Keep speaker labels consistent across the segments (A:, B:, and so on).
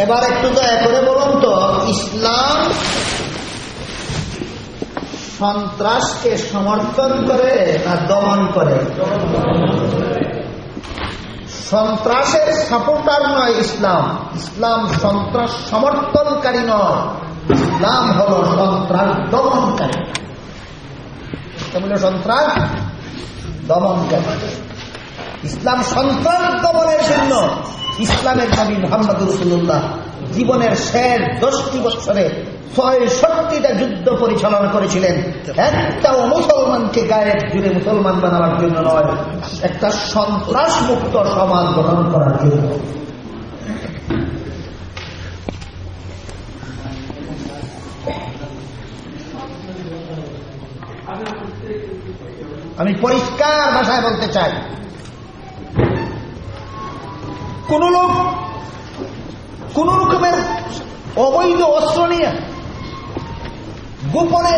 A: এবার একটু দয়া করে বলুন তো, ইসলাম সন্ত্রাসকে সমর্থন করে না দমন করে? সন্ত্রাসের সাপোর্টার নয় ইসলাম। ইসলাম সন্ত্রাস সমর্থনকারী নয়। ইসলাম হল সন্ত্রাস দমনকারী। সন্ত্রাস দমনকারী। ইসলাম সন্ত্রাস দমনের জন্য ইসলামের নবী মোহাম্মদ রসুল্লাহ জীবনের শেষ দশটি বছরে ছয়ষট্টিটা যুদ্ধ পরিচালনা করেছিলেন। একটাও মুসলমানকে গায়ের জুড়ে মুসলমান বানাবার জন্য নয়, একটা সন্ত্রাস মুক্ত সমাজ গঠন করার জন্য। আমি পরিষ্কার ভাষায় বলতে চাই কোন লোক, কোন রকমের অবৈধ অস্ত্র নিয়ে গোপনে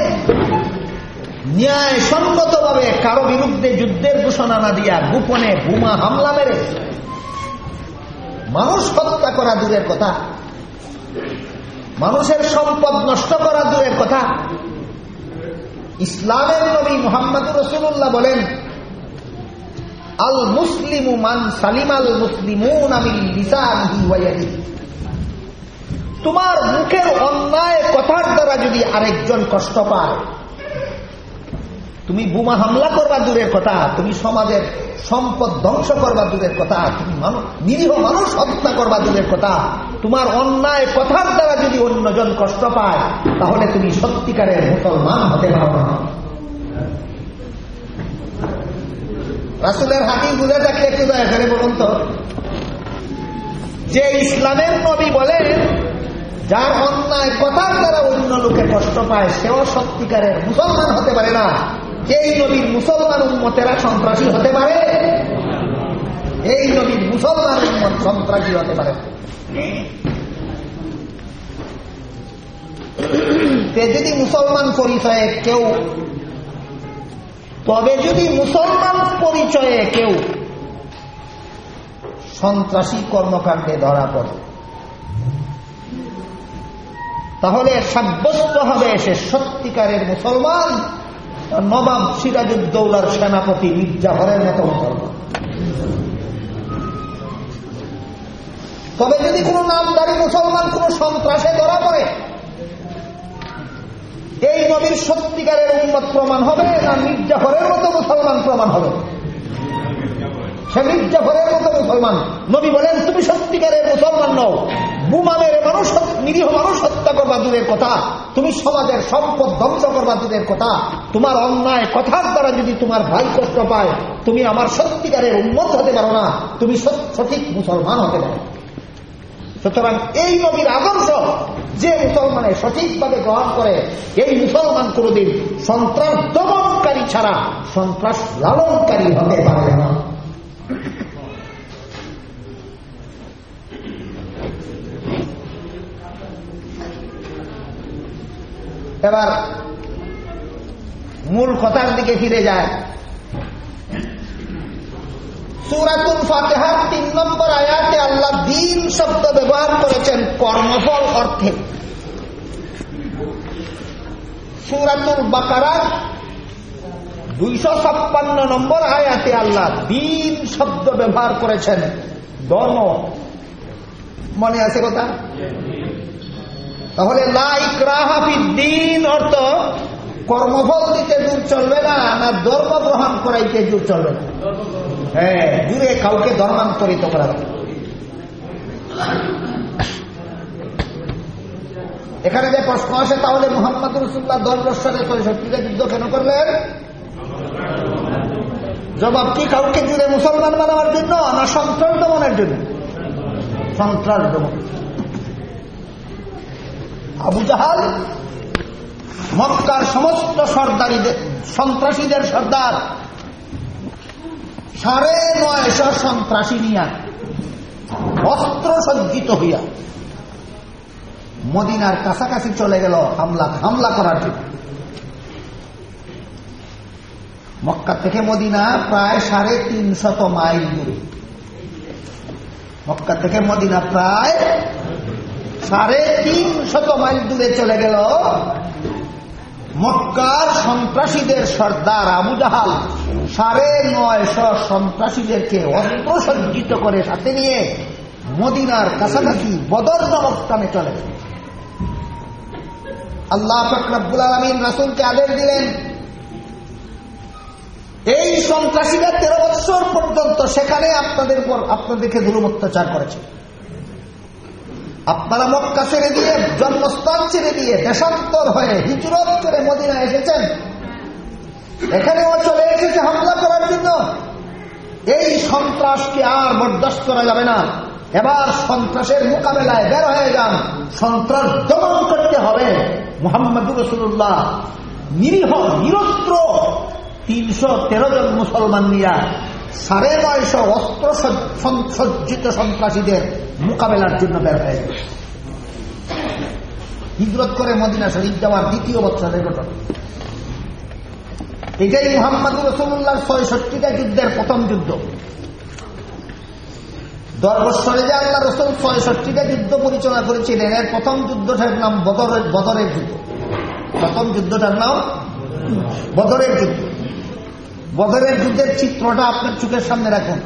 A: ন্যায় সঙ্গত ভাবে কারও বিরুদ্ধে যুদ্ধের ঘোষণা না দিয়া গোপনে বোমা হামলা মেরে মানুষ হত্যা করা দূরের কথা, মানুষের সম্পদ নষ্ট করা দূরের কথা। ইসলামের নবী মোহাম্মদ রসুল্লাহ বলেন আল মুসলিম সালিম আল মুসলিমুন আমিল তোমার মুখের অন্যায় কথার দ্বারা যদি আরেকজন কষ্ট পায়, তুমি বোমা হামলা করবা দূরের কথা, তুমি সমাজের সম্পদ ধ্বংস করবা দূরের কথা, তুমি নিরীহ মানুষ হত্যা করবা দূরের কথা, তোমার অন্যায় কথার দ্বারা যদি অন্যজন কষ্ট পায়, তাহলে তুমি সত্যিকারের মুসলমান হতে পারো না। রাসুলের হাতি বুঝে থাকলে একটু দয়া করে বলুন তো। যে ইসলামের নবী বলেন যার অন্যায় কথার দ্বারা অন্য লোকে কষ্ট পায়, সেও সত্যিকারের মুসলমান হতে পারে না। এই নবীর মুসলমান উন্মতেরা সন্ত্রাসী হতে পারে। এই নবীর মুসলমান উন্মত সন্ত্রাসী হতে পারে। যদি মুসলমান পরিচয়ে কেউ তবে যদি মুসলমান পরিচয়ে কেউ সন্ত্রাসী কর্মকাণ্ডে ধরা পড়ে, তাহলে সাব্যস্ত হবে সে সত্যিকারের মুসলমান নবাব সিরাজুদ্দৌলার সেনাপতি মির্জাহরের মতো মুসলমান। তবে যদি কোন নামদারি মুসলমান কোন সন্ত্রাসে ধরা পড়ে এই নবীর সত্যিকারের উন্মত প্রমাণ হবে না মির্জাফরের মতো মুসলমান প্রমাণ হবে। সে মির্জাফরের মতো মুসলমান। নবী বলেন, তুমি সত্যিকারের মুসলমান নও। বুমা মেরে মানুষ নিরীহ মানুষ হত্যা করবা দূরের কথা। তুমি সমাজের সম্পদ ধ্বংস করবা দূরের কথা। তোমার অন্যায় কথার দ্বারা যদি তোমার ভাই কষ্ট পায়, তুমি আমার সত্যিকারের উন্মত হতে পারো না। তুমি সঠিক মুসলমান হতে পারো। সুতরাং এই নবীর আদর্শ যে মুসলমানের সঠিকভাবে গ্রহণ করে, এই মুসলমান কোনদিন সন্ত্রাস দমনকারী ছাড়া সন্ত্রাস লালনকারী হতে পারে না। এবার মূল কথার দিকে ফিরে যায়। সুরাতুল ফাতেহার তিন নম্বর আয়াতে আল্লাহ দিন শব্দ ব্যবহার করেছেন কর্মফল অর্থে। সুরাতুল বাকারার দুইশো ছাপ্পান্ন নম্বর আয়াতে আল্লাহ দিন শব্দ ব্যবহার করেছেন। ধর্ম মনে আছে কথা? তাহলে লাইক রাহাফি দিন অর্থ কর্মফল দিতে দূর চলবে না না ধর্ম গ্রহণ করাইতে দূর চলবে না। হ্যাঁ দূরে কাউকে ধর্মান্তরিত করা এখানে যে প্রশ্ন আসে, তাহলে মোহাম্মদ রসুল্লাহ দশ বৎসরে ছয়ষট্টিটা যুদ্ধ কেন করলেন? জবাব কি কাউকে জুড়ে মুসলমান বানাবার জন্য না সন্ত্রাস দমনের জন্য? সন্ত্রাস দমন। আবু জাহাল মক্কার সমস্ত সর্দারিদের, সন্ত্রাসীদের সর্দার। সাড়ে নয়শ সন্ত্রাসী নিয়া অস্ত্র সজ্জিত হইয়া মদিনার কাছাকাছি চলে গেল হামলা হামলা করার জন্য। মক্কা থেকে মদিনা প্রায় সাড়ে তিনশত মাইল দূরে। মক্কা থেকে মদিনা প্রায় সাড়ে তিন শত মাইল দূরে চলে গেল মক্কার সন্ত্রাসীদের সর্দার আবু জাহাল সাড়ে নয়শ সন্ত্রাসীদেরকে অস্ত্র সজ্জিত করে সাথে নিয়ে মদিনার কাছাকাছি বদর নামক স্থানে চলে আল্লাহ ফকরাবুল আলমিন রাসুলকে আদেশ দিলেন, এই সন্ত্রাসীরা তেরো বৎসর পর্যন্ত সেখানে আপনাদের পর আপনাদেরকে দুরুম অত্যাচার করেছে। আপনারা মক্কা ছেড়ে দিয়ে, জন্মস্থান ছেড়ে দিয়ে, দেশান্তর হয়ে হিজরত করে মদিনা এসেছেন। এখানেও চলে এসেছে হামলা করার জন্য। এই সন্ত্রাসকে আর বরদাস্ত করা যাবে না। এবার সন্ত্রাসের মোকাবেলায় বের হয়ে যান। সন্ত্রাস দমন করতে হবে। মোহাম্মদ রসুল্লাহ নিরীহ, নিরস্ত্র তিনশো তেরো জন মুসলমান নিয়া সাড়ে নয়শ অস্ত্র সজ্জিত সন্ত্রাসীদের মোকাবেলার জন্য বের হয়ে গেল। হিজরত করে মদিনা শরীফ যাওয়ার দ্বিতীয় বছরের ঘটনা। এটাই মোহাম্মদ রসুল্লাহর ছয়ষট্টিটা যুদ্ধের প্রথম যুদ্ধ। দশ বৎসরে যে আল্লাহ রসুল ছয়ষট্টিটা যুদ্ধ পরিচালনা করেছিলেন, এর প্রথম যুদ্ধটার নাম বদরের বদরের যুদ্ধ। প্রথম যুদ্ধটার নাম বদরের যুদ্ধ। বদরের যুদ্ধের চিত্রটা আপনার চোখের সামনে রাখুন।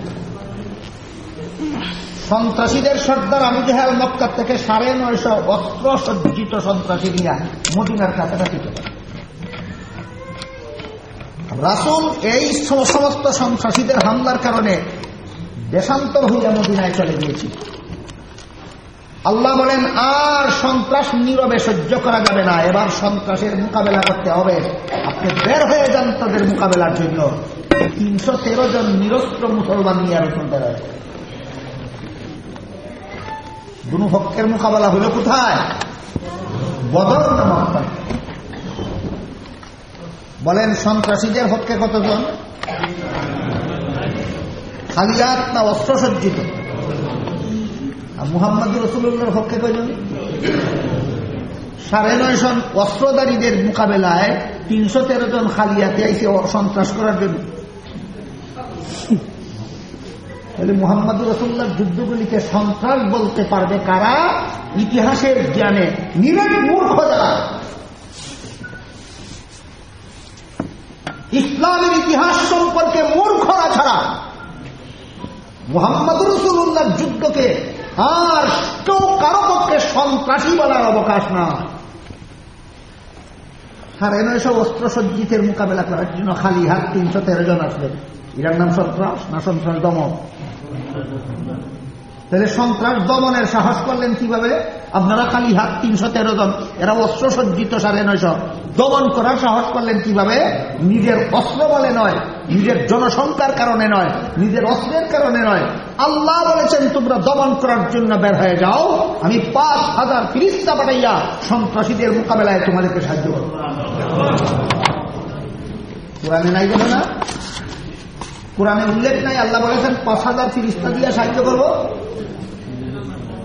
A: সন্ত্রাসীদের সর্দার আবু জেহাল মক্কার থেকে সাড়ে নয়শ অস্ত্র সজ্জিত সন্ত্রাসী নিয়ে মদিনার কাছাকাছি রাসুল এই সমস্ত সন্ত্রাসীদের হামলার কারণে দেশান্তর হইয়া মদিনায় চলে গিয়েছিল। আল্লাহ বলেন, আর সন্ত্রাস নীরবে সহ্য করা যাবে না। এবার সন্ত্রাসের মোকাবেলা করতে হবে। আপনি বের হয়ে যান তাদের মোকাবেলার জন্য। তিনশো তেরো জন নিরস্ত্র মুসলমান নিয়ে আর বের হয়ে দুনু পক্ষের মোকাবেলা হলো কোথায়? বদল নামক বলেন, সন্ত্রাসীদের পক্ষে কতজন? খালিয়াত না অস্ত্র সজ্জিত আর মুহাম্মদ রসুল্লাহর পক্ষে কয়জন সাড়ে নয় সন অস্ত্রধারীদের মোকাবেলায় তিনশো তেরো জন খালিয়াতে আইসে সন্ত্রাস করার জন্য। তাহলে মোহাম্মদ রসুল্লাহ যুদ্ধগুলিকে সন্ত্রাস বলতে পারবে কারা? ইতিহাসের জ্ঞানে নিরেট মূর্খ যারা ইসলামের ইতিহাস সম্পর্কে মূর্খরা ছাড়া মোহাম্মদ রসুল্লাহ যুদ্ধকে আর কেউ কারও পক্ষে সন্ত্রাসী বলার অবকাশ না। সাড়ে নয়শো অস্ত্র সজ্জিতের মোকাবেলা করার জন্য খালি হাত তিনশো তেরো জন আসবে এটার নাম সন্ত্রাস না সন্ত্রাস দমন? তাহলে সন্ত্রাস দমনের সাহস করলেন কীভাবে? আপনারা খালি হাত তিনশো তেরো জন, এরা অস্ত্র সজ্জিত সাড়ে নয়শ দমন করার সাহস করলেন কীভাবে? নিজের অস্ত্র বলে নয়, নিজের জনসংখ্যার কারণে নয়, নিজের অস্ত্রের কারণে নয়। আল্লাহ বলেছেন, তোমরা দমন করার জন্য বের হয়ে যাও। আমি পাঁচ হাজার ফিরিস্তা পাঠাইয়া সন্ত্রাসীদের মোকাবেলায় তোমাদেরকে সাহায্য করব। কোরআনে নাই বলে না? কোরআনে উল্লেখ নাই? আল্লাহ বলেছেন, পাঁচ হাজার ফিরিস্তা দিয়ে সাহায্য করব।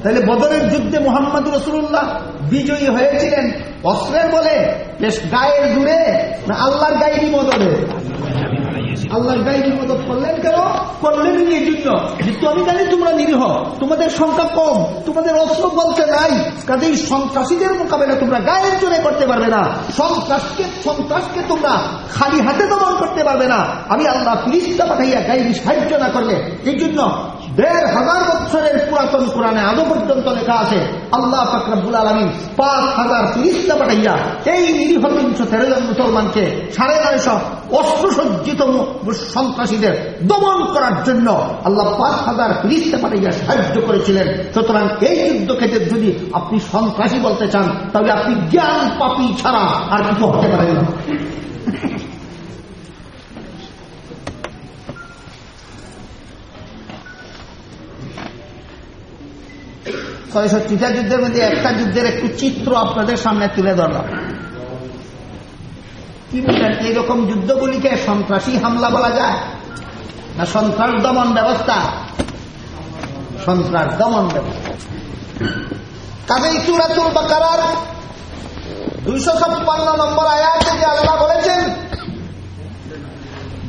A: তাহলে বদরের যুদ্ধে মোহাম্মদ রসুল্লাহ বিজয়ী হয়েছিলেন। অস্ত্রের বলে, বেশ গায়ের দূরে না আল্লাহর গায়েরই মদরে আল্লাহর গায়েরই মদত করলেন কেন? করলেন এই জন্য যে আমি জানি তোমরা নিরীহ, তোমাদের সংখ্যা কম, তোমাদের অস্ত্র বলতে নাই। কাজেই সন্ত্রাসীদের মোকাবেলা তোমরা গায়ের জোরে করতে পারবে না। সন্ত্রাসকে সন্ত্রাসকে তোমরা খালি হাতে দমন করতে পারবে না। আমি আল্লাহ ফিরিস্তা পাঠাইয়া গায়ের সাহায্য না করলে, এই জন্য দেড় হাজার বছরের পুরাতন কোরআনে আজও পর্যন্ত লেখা আছে, আল্লাহ ফাকরাবুল আলমী পাঁচ হাজার তিরিশটা পাঠাইয়া এই নিরীহ তিনশো তেরো জন মুসলমানকে সাড়ে নয়শ অস্ত্র সজ্জিত সন্ত্রাসীদের দমন করার জন্য আল্লাহ পাঁচ হাজার তিরিশটা পাঠাইয়া সাহায্য করেছিলেন। সুতরাং এই যুদ্ধ ক্ষেত্রে যদি আপনি সন্ত্রাসী বলতে চান, তাহলে আপনি জ্ঞান পাপি ছাড়া আর কিছু হতে পারেন না। ছয়ষট্টিটা যুদ্ধের মধ্যে একটা যুদ্ধের একটু চিত্র আপনাদের সামনে তুলে ধরলাম। কি বলছেন? এইরকম যুদ্ধগুলিকে সন্ত্রাসী হামলা বলা যায়? না সন্ত্রাস দমন ব্যবস্থা? সন্ত্রাস দমন ব্যবস্থা। কাজেই চূড়াচুর বাকার দুইশো ছাপ্পান্ন নম্বর আয়াতে যে আল্লাহ বলেছেন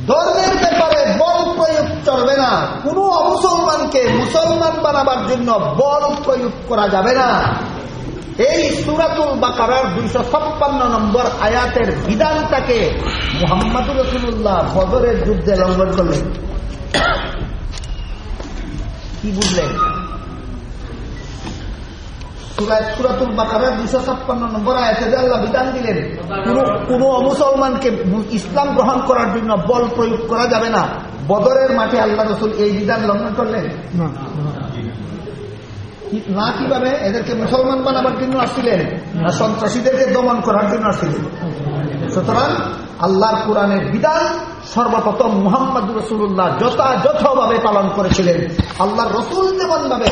A: ধর্মের ব্যাপারে বল প্রয়োগ চলবে না। কোন অমুসলমানকে মুসলমান বানাবার জন্য বল প্রয়োগ করা যাবে না। এই সুরাতুল বাকারার দুইশো ছাপ্পান্ন নম্বর আয়াতের বিধানটাকে মোহাম্মদুর রসুল্লাহ বদরের যুদ্ধে লঙ্ঘন করলেন। কি বুঝলেন? সুরাতুল বাকারার দুইশো ছাপ্পান্ন নম্বর আয়াতে আল্লাহ বিধান দিলেন কোন অমুসলমানকে ইসলাম গ্রহণ করার জন্য বল প্রয়োগ করা যাবে না। বদরের মাঠে আল্লাহ রসুল এই বিধান লঙ্ঘন করলেন। না। কীভাবে? এদেরকে মুসলমান বানাবার জন্য আসছিলেন না সন্ত্রাসীদেরকে দমন করার জন্য আসছিলেন। সুতরাং আল্লাহর কোরআনের বিধান সর্বপ্রথম মুহাম্মদ রসুল্লাহ যথাযথভাবে পালন করেছিলেন। আল্লাহর রসুল যেমন ভাবে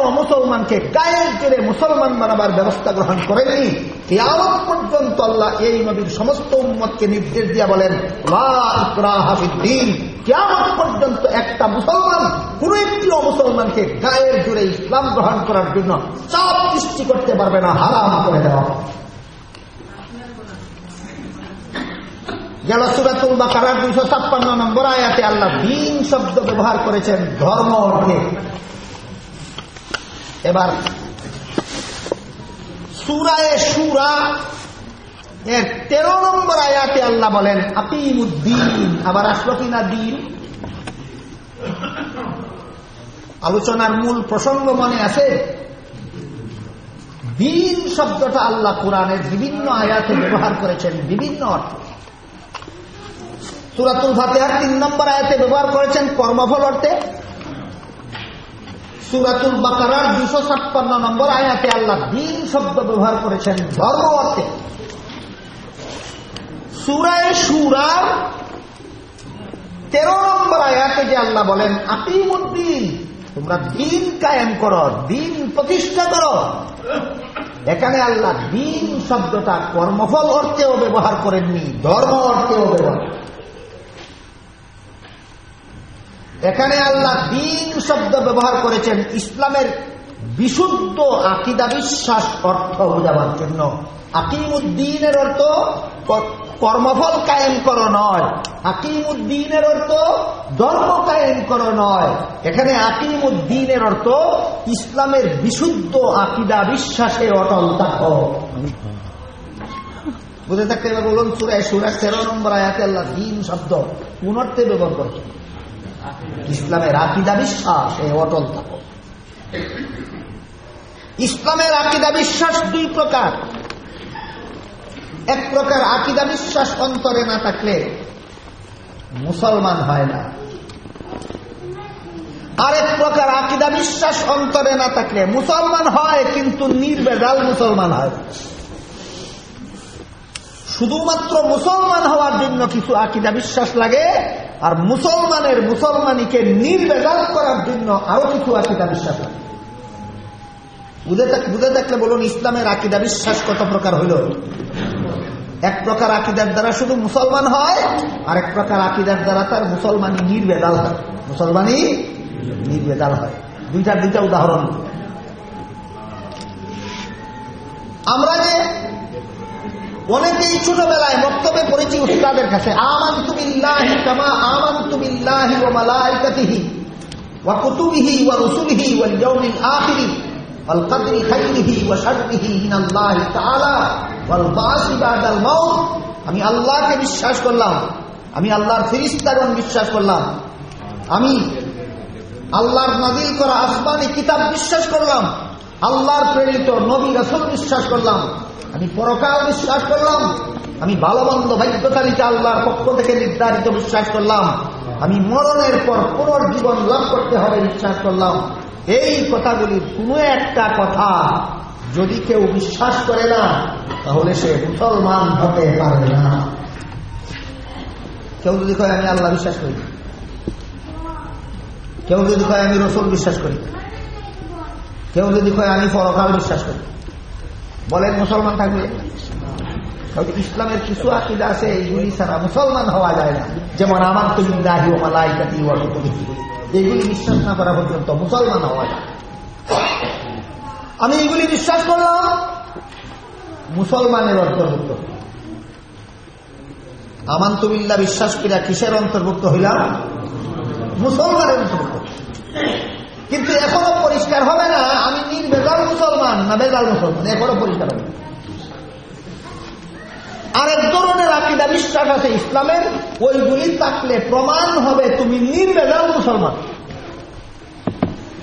A: একটাও মুসলমানকে গায়ের জেরে মুসলমান বানাবার ব্যবস্থা গ্রহণ কেয়ামত পর্যন্ত আল্লাহ এই নবীর সমস্ত উম্মতকে নির্দেশ দিয়া বলেন পর্যন্ত একটা মুসলমান, কোন একটি মুসলমানকে গায়ের জুড়ে ইসলাম গ্রহণ করার জন্য চাপ সৃষ্টি করতে পারবে না, হারাম করে দেওয়া। গেল সুরাতুল বাকারার দুইশো ছাপ্পান্ন নম্বর আয়াতে আল্লাহ দিন শব্দ ব্যবহার করেছেন, ধর্ম অর্থে। এবার সুরায় সুরা এর তেরো নম্বর আয়াতে আল্লাহ বলেন আপিমুদ্দিন আবার আসলো কিনা দিন? আলোচনার মূল প্রসঙ্গ মনে আছে? দিন শব্দটা আল্লাহ কোরআনের বিভিন্ন আয়াতে ব্যবহার করেছেন, বিভিন্ন অর্থে। সুরাতুল ফাতেহার তিন নম্বর আয়াতে ব্যবহার করেছেন কর্মফল অর্থে। সুরাতুল বাকারার দুশো ছাপ্পান্ন নম্বর আয়াতে আল্লাহ দিন শব্দ ব্যবহার করেছেন, ধর্ম অর্থে সুরায় সুরার তেরো নম্বর আয়াতে যে আল্লাহ বলেন, আকিমুদ্দিন, তোমরা দিন কায়েম করো, দিন প্রতিষ্ঠা করো। এখানে আল্লাহ দিন শব্দটা কর্মফল অর্থেও ব্যবহার করেননি, ধর্ম অর্থেও ব্যবহার এখানে আল্লাহ দিন শব্দ ব্যবহার করেছেন, ইসলামের বিশুদ্ধ আকিদা বিশ্বাস অর্থ বোঝাবার জন্য। আকিমুদ্দিনের অর্থ কর্মফল কায়েম করো নয়। আকিমুদ্দিনের অর্থ ধর্ম কায়েম করো নয়। এখানে আকিমুদ্দিনের অর্থ ইসলামের বিশুদ্ধ আকিদা বিশ্বাসে অটল থাকো। বুঝে থাকতে বলুন, সুরায় সুরায় তেরো নম্বর আয়াতে আল্লাহ দিন শব্দ পুনর্তে ব্যবহার করছেন। ইসলামের আকিদা বিশ্বাস, এ অটল থাকো। ইসলামের আকিদা বিশ্বাস দুই প্রকার। এক প্রকার আকিদা বিশ্বাস অন্তরে না থাকলে মুসলমান হয় না। আরেক প্রকার আকিদা বিশ্বাস অন্তরে না থাকলে মুসলমান হয়, কিন্তু নির্বেদাল মুসলমান হয়। শুধুমাত্র মুসলমান হওয়ার জন্য কিছু আকিদা বিশ্বাস লাগে আর মুসলমানের মুসলমানিকে নির্বেদাল করার জন্য আরও কিছু আকিদা বিশ্বাস লাগে বুঝে থাকলে বলুন, ইসলামের আকিদা বিশ্বাস কত প্রকার হইল? এক প্রকার আকিদার দ্বারা শুধু মুসলমান হয় আর এক প্রকার আকিদার দ্বারা তার মুসলমানি নির্বেদাল হয়। মুসলমানি নির্বেদাল হয়। দুইটার দুইটা উদাহরণ। আমরা যে অনেকেই ছোটবেলায় বক্তব্যে পড়েছি উস্তাদের কাছে আমান তুমিল্লাহি কামা আমান তুমিল্লাহি ও মালাইকাতিহি ওয়া কুতুবিহি ওয়া রুসুলিহি ওয়াল ইয়াউমিল আখিরি ওয়াল কদরি খাইরিহি ওয়া শাররিহি মিনাল্লাহি তাআলা ওয়াল বাসি বাদাল মাউত। আমি আল্লাহকে বিশ্বাস করলাম, আমি আল্লাহর ফেরেশতাগণ বিশ্বাস করলাম, আমি আল্লাহর নাজিল করা আসমানি কিতাব বিশ্বাস করলাম। আল্লাহর প্রেরিত নবী রসুল বিশ্বাস করলাম। আমি পরকাল বিশ্বাস করলাম। আমি ভালো মন্দ ভাগ্যতালিকা আল্লাহর পক্ষ থেকে নির্ধারিত বিশ্বাস করলাম। আমি মরণের পর পুনর্জীবন লাভ করতে হবে বিশ্বাস করলাম। এই কথাগুলির কোনো একটা কথা যদি কেউ বিশ্বাস করে না, তাহলে সে মুসলমান হতে পারবে না। কেউ যদি কয়, আমি আল্লাহ বিশ্বাস করি। কেউ যদি কয়, আমি রসুল বিশ্বাস করি। কেউ যদি কয়, আমি পরকাল বিশ্বাস করি। বলেন, মুসলমান থাকবে? ইসলামের কিছু আকিদা আছে, এইগুলি ছাড়া মুসলমান হওয়া যায় না। যেমন, আমার তুমি দাহি ও মালাইকাতি এইগুলি বিশ্বাস না করা পর্যন্ত মুসলমান হওয়া যায় আমি এইগুলি বিশ্বাস করলাম, মুসলমানের অন্তর্ভুক্ত। আমান তুমিল্লা বিশ্বাস করিয়া কিসের অন্তর্ভুক্ত হইলাম? মুসলমানের অন্তর্ভুক্ত। কিন্তু এখনও পরিষ্কার হবে না। আমি নির্বেদল মুসলমান, না বেজাল মুসলমান এরপরে পরিষ্কার হবে আরেক ধরনের আকিদা বিশ্বাস আছে ইসলামের, ওইগুলি থাকলে প্রমাণ হবে তুমি নির্বেদাল মুসলমান।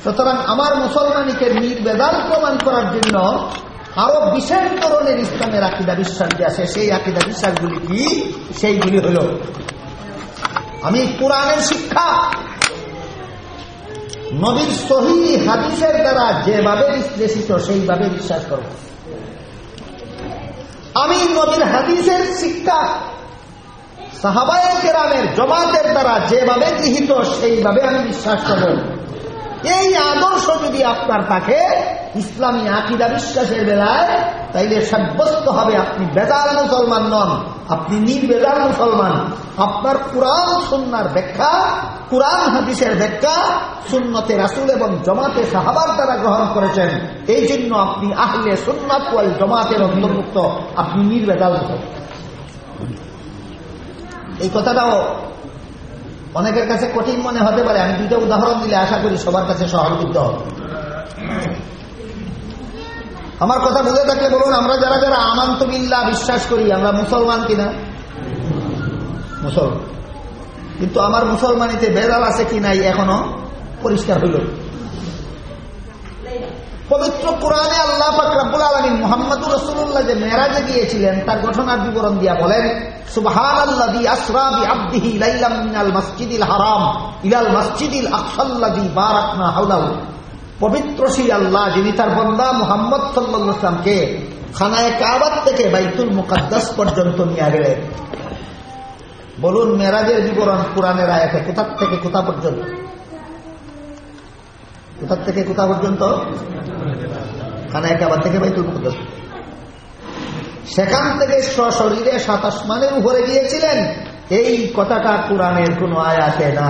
A: সুতরাং আমার মুসলমানিকে নির্বেদাল প্রমাণ করার জন্য আরও বিশেষ ধরনের ইসলামের আকিদা বিশ্বাস যে আছে। সেই আকিদা বিশ্বাসগুলি কি? সেইগুলি হল, আমি কোরআনের শিক্ষা নবীর সহি হাদিসের দ্বারা যেভাবে বিশ্লেষিত, সেইভাবে বিশ্বাস করব আমি নবীর হাদিসের শিক্ষা সাহাবায় কেরামের জমাতের দ্বারা যেভাবে গৃহীত, সেইভাবে আমি বিশ্বাস করব। এই আদর্শ যদি আপনার থাকে, ইসলামী আকিদা বিশ্বাসের বেলায়, তাইলে সাব্যস্ত হবে আপনি বেদাল মুসলমান নন, আপনি নির্বেদাল মুসলমান। আপনার কোরআন সন্ন্যার ব্যাখ্যা, কোরআন হাদিসের ব্যাখ্যা, সুন্নতে রাসুল এবং জমাতে সাহাবার দ্বারা গ্রহণ করেছেন। এই জন্য আপনি আহলে সুন্নাত ওয়াল জমাতের অন্তর্ভুক্ত, আপনি নির্বেদাল মুসলমান। এই কথাটাও অনেকের কাছে কঠিন মনে হতে পারে, আমি দুইটা উদাহরণ দিলে আশা করি সবার কাছে সহযোগিত আমার কথা বুঝে থাকলে বলুন, আমরা যারা যারা আমান্ত বিল্লা বিশ্বাস করি, আমরা মুসলমান কিনা? মুসলমান। কিন্তু আমার মুসলমানিতে বেদাল আছে কি নাই এখনও পরিষ্কার হইল। পবিত্র কোরআনে আল্লাহ ফাকরাবুল আলমিন মোহাম্মদুর রসুল্লাহ যে মেরাজে গিয়েছিলেন, তার ঘটনার বিবরণ দিয়া বলেন হারাম, ইলাল পবিত্র আল্লাহ তার বন্দা কাবাদ থেকে বাইতুল বলুন, মেরাজের বিবরণ কোরআনের আয়াতে কোথার থেকে কোথা পর্যন্ত? কোথার থেকে কোথা পর্যন্ত? খানায় কাবাদ থেকে বাইতুল মুকাদ্দাস। সেখান থেকে সশরীরে সাত আসমানের উপরে গিয়েছিলেন। এই কথাটা কোরআনের কোন আয়াতে না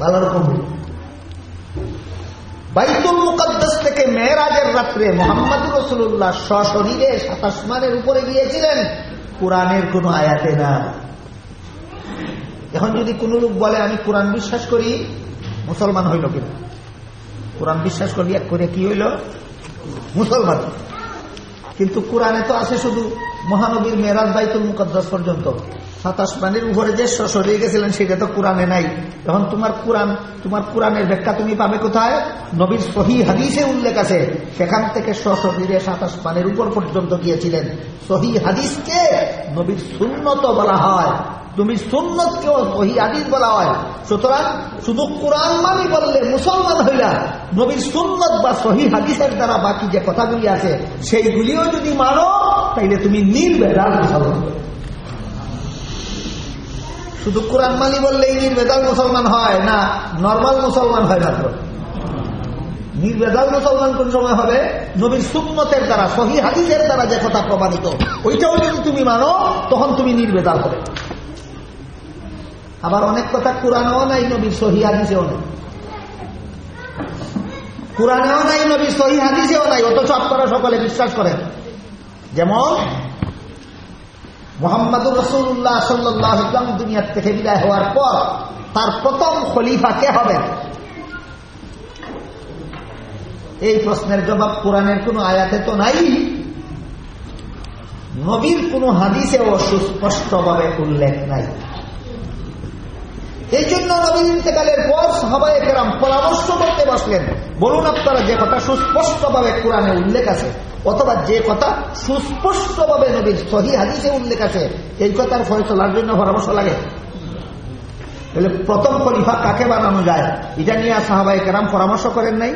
A: ভালো রকম। বাইতুল মুকদ্দাস থেকে মেয়েরাজের রাত্রে মোহাম্মদ রসুল্লাহ সশরীরে সাতাসমানের উপরে গিয়েছিলেন, কোরআনের কোন আয়াতে না এখন যদি কোন লোক বলে, আমি কোরআন বিশ্বাস করি মুসলমান হইল কিনা? কোরআন বিশ্বাস করি এক করে কি হইল? মুসলমান। কিন্তু কোরআনে তো আছে শুধু মহানবীর মেয়েরাজ বাইতুল মুকদ্দাস পর্যন্ত। সাতাশ পানির উপরে যে সরিয়ে গেছিলেন, সেটা তো কোরআনে নাই। তখন তোমার কোরআন, তোমার কোরআনের ব্যাখ্যা তুমি পাবে কোথায়? নবীর সহি হাদিসে উল্লেখ আছে, সেখান থেকে সশরীরে সাতাশ পানির উপর পর্যন্ত গিয়েছিলেন। সহি হাদিসকে নবীর শূন্যত বলা হয়। তুমি সুন্নতকেও সহি হাদিস বলা হয়। সুতরাং শুধু কোরআন মানি বললে মুসলমান হইলা নবীর সুন্নত বা সহি হাদিসের দ্বারা বাকি যে কথাগুলি আছে, সেইগুলিও যদি মানো, তাইলে তুমি নির্বেদাল মুসলমান শুধু কোরআন মানি বললেই নির্বেদাল মুসলমান হয় না, নর্মাল মুসলমান হয় মাত্র। নির্বেদাল মুসলমান কোন সময় হবে? নবীর সুন্নতের দ্বারা, সহি হাদিসের দ্বারা যে কথা প্রমাণিত, ওইটাও যদি তুমি মানো, তখন তুমি নির্বেদাল হবে। আবার অনেক কথা কোরআনেও নাই নবী সহি হাদিসেও নেই। কোরআনেও নাই নবীর সহি হাদিসেও নাই, অথচ আপনারা সকলে বিশ্বাস করেন। যেমন মোহাম্মদুর রসুল্লাহ সাল্লাহ ইসলাম দুনিয়ার থেকে বিদায় হওয়ার পর তার প্রথম খলিফা কে হবেন? এই প্রশ্নের জবাব কোরআনের কোন আয়াতে তো নাই। নবীর কোন হাদিসেও সুস্পষ্টভাবে উল্লেখ নাই। এই জন্য নবীন ইন্তেকালের পর সবাই কেরাম পরামর্শ করতে বসলেন। বলুন আপনারা যে কথা সুস্পষ্টভাবে কোরআনে উল্লেখ আছে, অথবা যে কথা সুস্পষ্টভাবে নবীর সহি হাদিসে উল্লেখ আছে, এই কথার ফয়সলার জন্য পরামর্শ লাগে। তাহলে প্রথম খলিফা কাকে বানানো যায়, এটা নিয়ে সাহাবাই কেরাম পরামর্শ করেন নাই।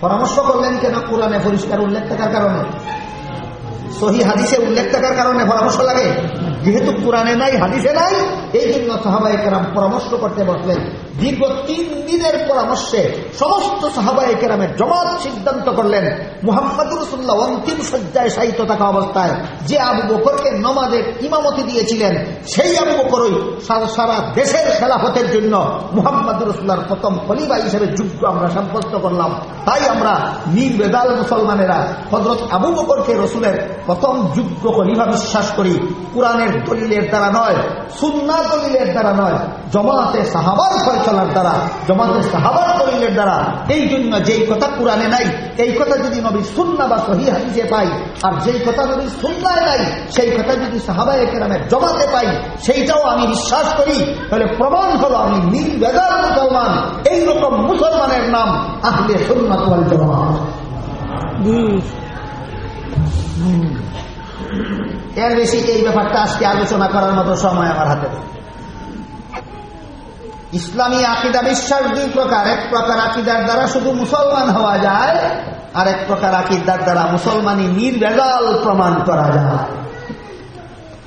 A: পরামর্শ করলেন কেন কোরআনে পরিষ্কার উল্লেখ থাকার কারণে? সহি হাদিসে উল্লেখ থাকার কারণে পরামর্শ লাগে? যেহেতু কোরআনে নাই, হাদিসে নাই এই জন্য সাহাবাই কেরাম পরামর্শ করতে বসলেন। দীর্ঘ তিন দিনের পরামর্শে সমস্ত সাহাবাই কেরামের জমাত সিদ্ধান্ত করলেন মুহাম্মদ রসুল্লাহ অন্তিম সজ্জায় সাহিত্য থাকা অবস্থায় যে আবু বকরকে নমাজের ইমামতি দিয়েছিলেন, সেই আবু বকরই সারা দেশের খেলাফতের জন্য মুহাম্মদ রসুল্লাহর প্রথম খলিফা হিসেবে যুদ্ধ আমরা সাব্যস্ত করলাম। তাই আমরা নির্বেদাল মুসলমানেরা হজরত আবু বকরকে রসুলের প্রথম যুদ্ধ খলিফা বিশ্বাস করি। কোরআনের দলিলের দ্বারা নয় সুন্না সুন্না দলিলের দ্বারা নয় জমাতে সাহাবার ফয়সলার দ্বারা জমাতে সাহাবার দলিলের দ্বারা। এই জন্য যেই কথা কোরআনে নাই, এই কথা যদি নবী সুন্না বা সহি হাদিসে পাই, আর যেই কথা নবী সুন্নায় নাই, সেই কথা যদি সাহাবায় কেরামের জমাতে পাই, সেইটাও আমি বিশ্বাস করি। তাহলে প্রমাণ হলো আমি নির্বেদার মুসলমান, এইরকম মুসলমানের নাম আহলে সুন্নাত ওয়াল জামাত। এর বেশি এই ব্যাপারটা আজকে আলোচনা করার মতো সময় আমার হাতে ইসলামী আকিদা বিশ্বাস দুই প্রকার। এক প্রকার আকিদার দ্বারা শুধু মুসলমান হওয়া যায়, আর এক প্রকার আকিদার দ্বারা মুসলমানই নির্ভেজাল প্রমাণ করা যায়।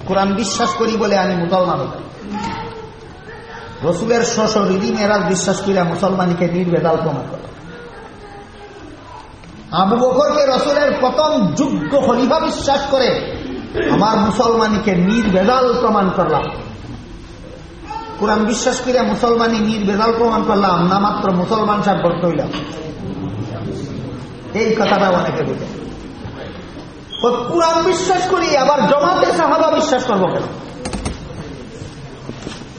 A: কোরআন বিশ্বাস করি বলে আমি মুসলমান হই। রসুলের সশরীরই মেরাজ বিশ্বাস করিয়া মুসলমানকে নির্ভেজাল প্রমাণ করে। আবু বকরকে রসুলের প্রথম যোগ্য খলিফা বিশ্বাস করে আমার মুসলমানকে নির্ভেজাল প্রমাণ করলাম। কোরআন বিশ্বাস করিয়া মুসলমানি নির্ভেজাল প্রমাণ করলাম, না মাত্র মুসলমান সাব্যস্ত হইলাম। এই কথাটা অনেকে বুঝে। কোরআন বিশ্বাস করি, আবার জমাতে সাহাবা বিশ্বাস করব কেন?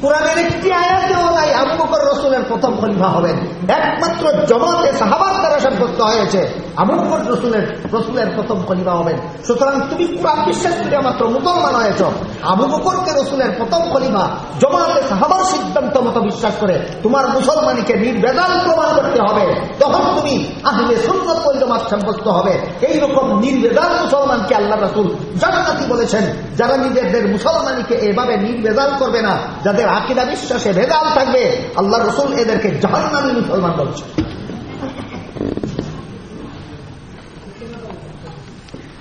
A: কোরআনের একটি আয়াতেও নাই আবু রসুলের প্রথম খলিফা হবেন। একমাত্র জমাতে সাহাবার দ্বারা সাব্যস্ত হয়েছে, আবু রসুলের রসুলের প্রথম খলিফা হবেন। সুতরাং তুমি কোরআন বিশ্বাস করে মাত্র মুসলমান হয়েছ। আবু বকরকে রসুলের প্রথম খলিফা, জমাতে সাহাবার সিদ্ধান্ত মতো বিশ্বাস করে তোমার মুসলমানকে নির্বেদাল প্রমাণ করতে হবে। তখন তুমি আহলে ওয়াল জামাত সাব্যস্ত হবে। এইরকম নির্বেদাল মুসলমানকে আল্লাহ রাসূল জান্নাতি বলেছেন। যারা নিজেদের মুসলমানকে এভাবে নির্বেদাল করবে না, যাদের আকিদা বিশ্বাসে ভেদাল থাকবে, আল্লাহ রসুল এদেরকে জাহান্নামী মুসলমান বলছে।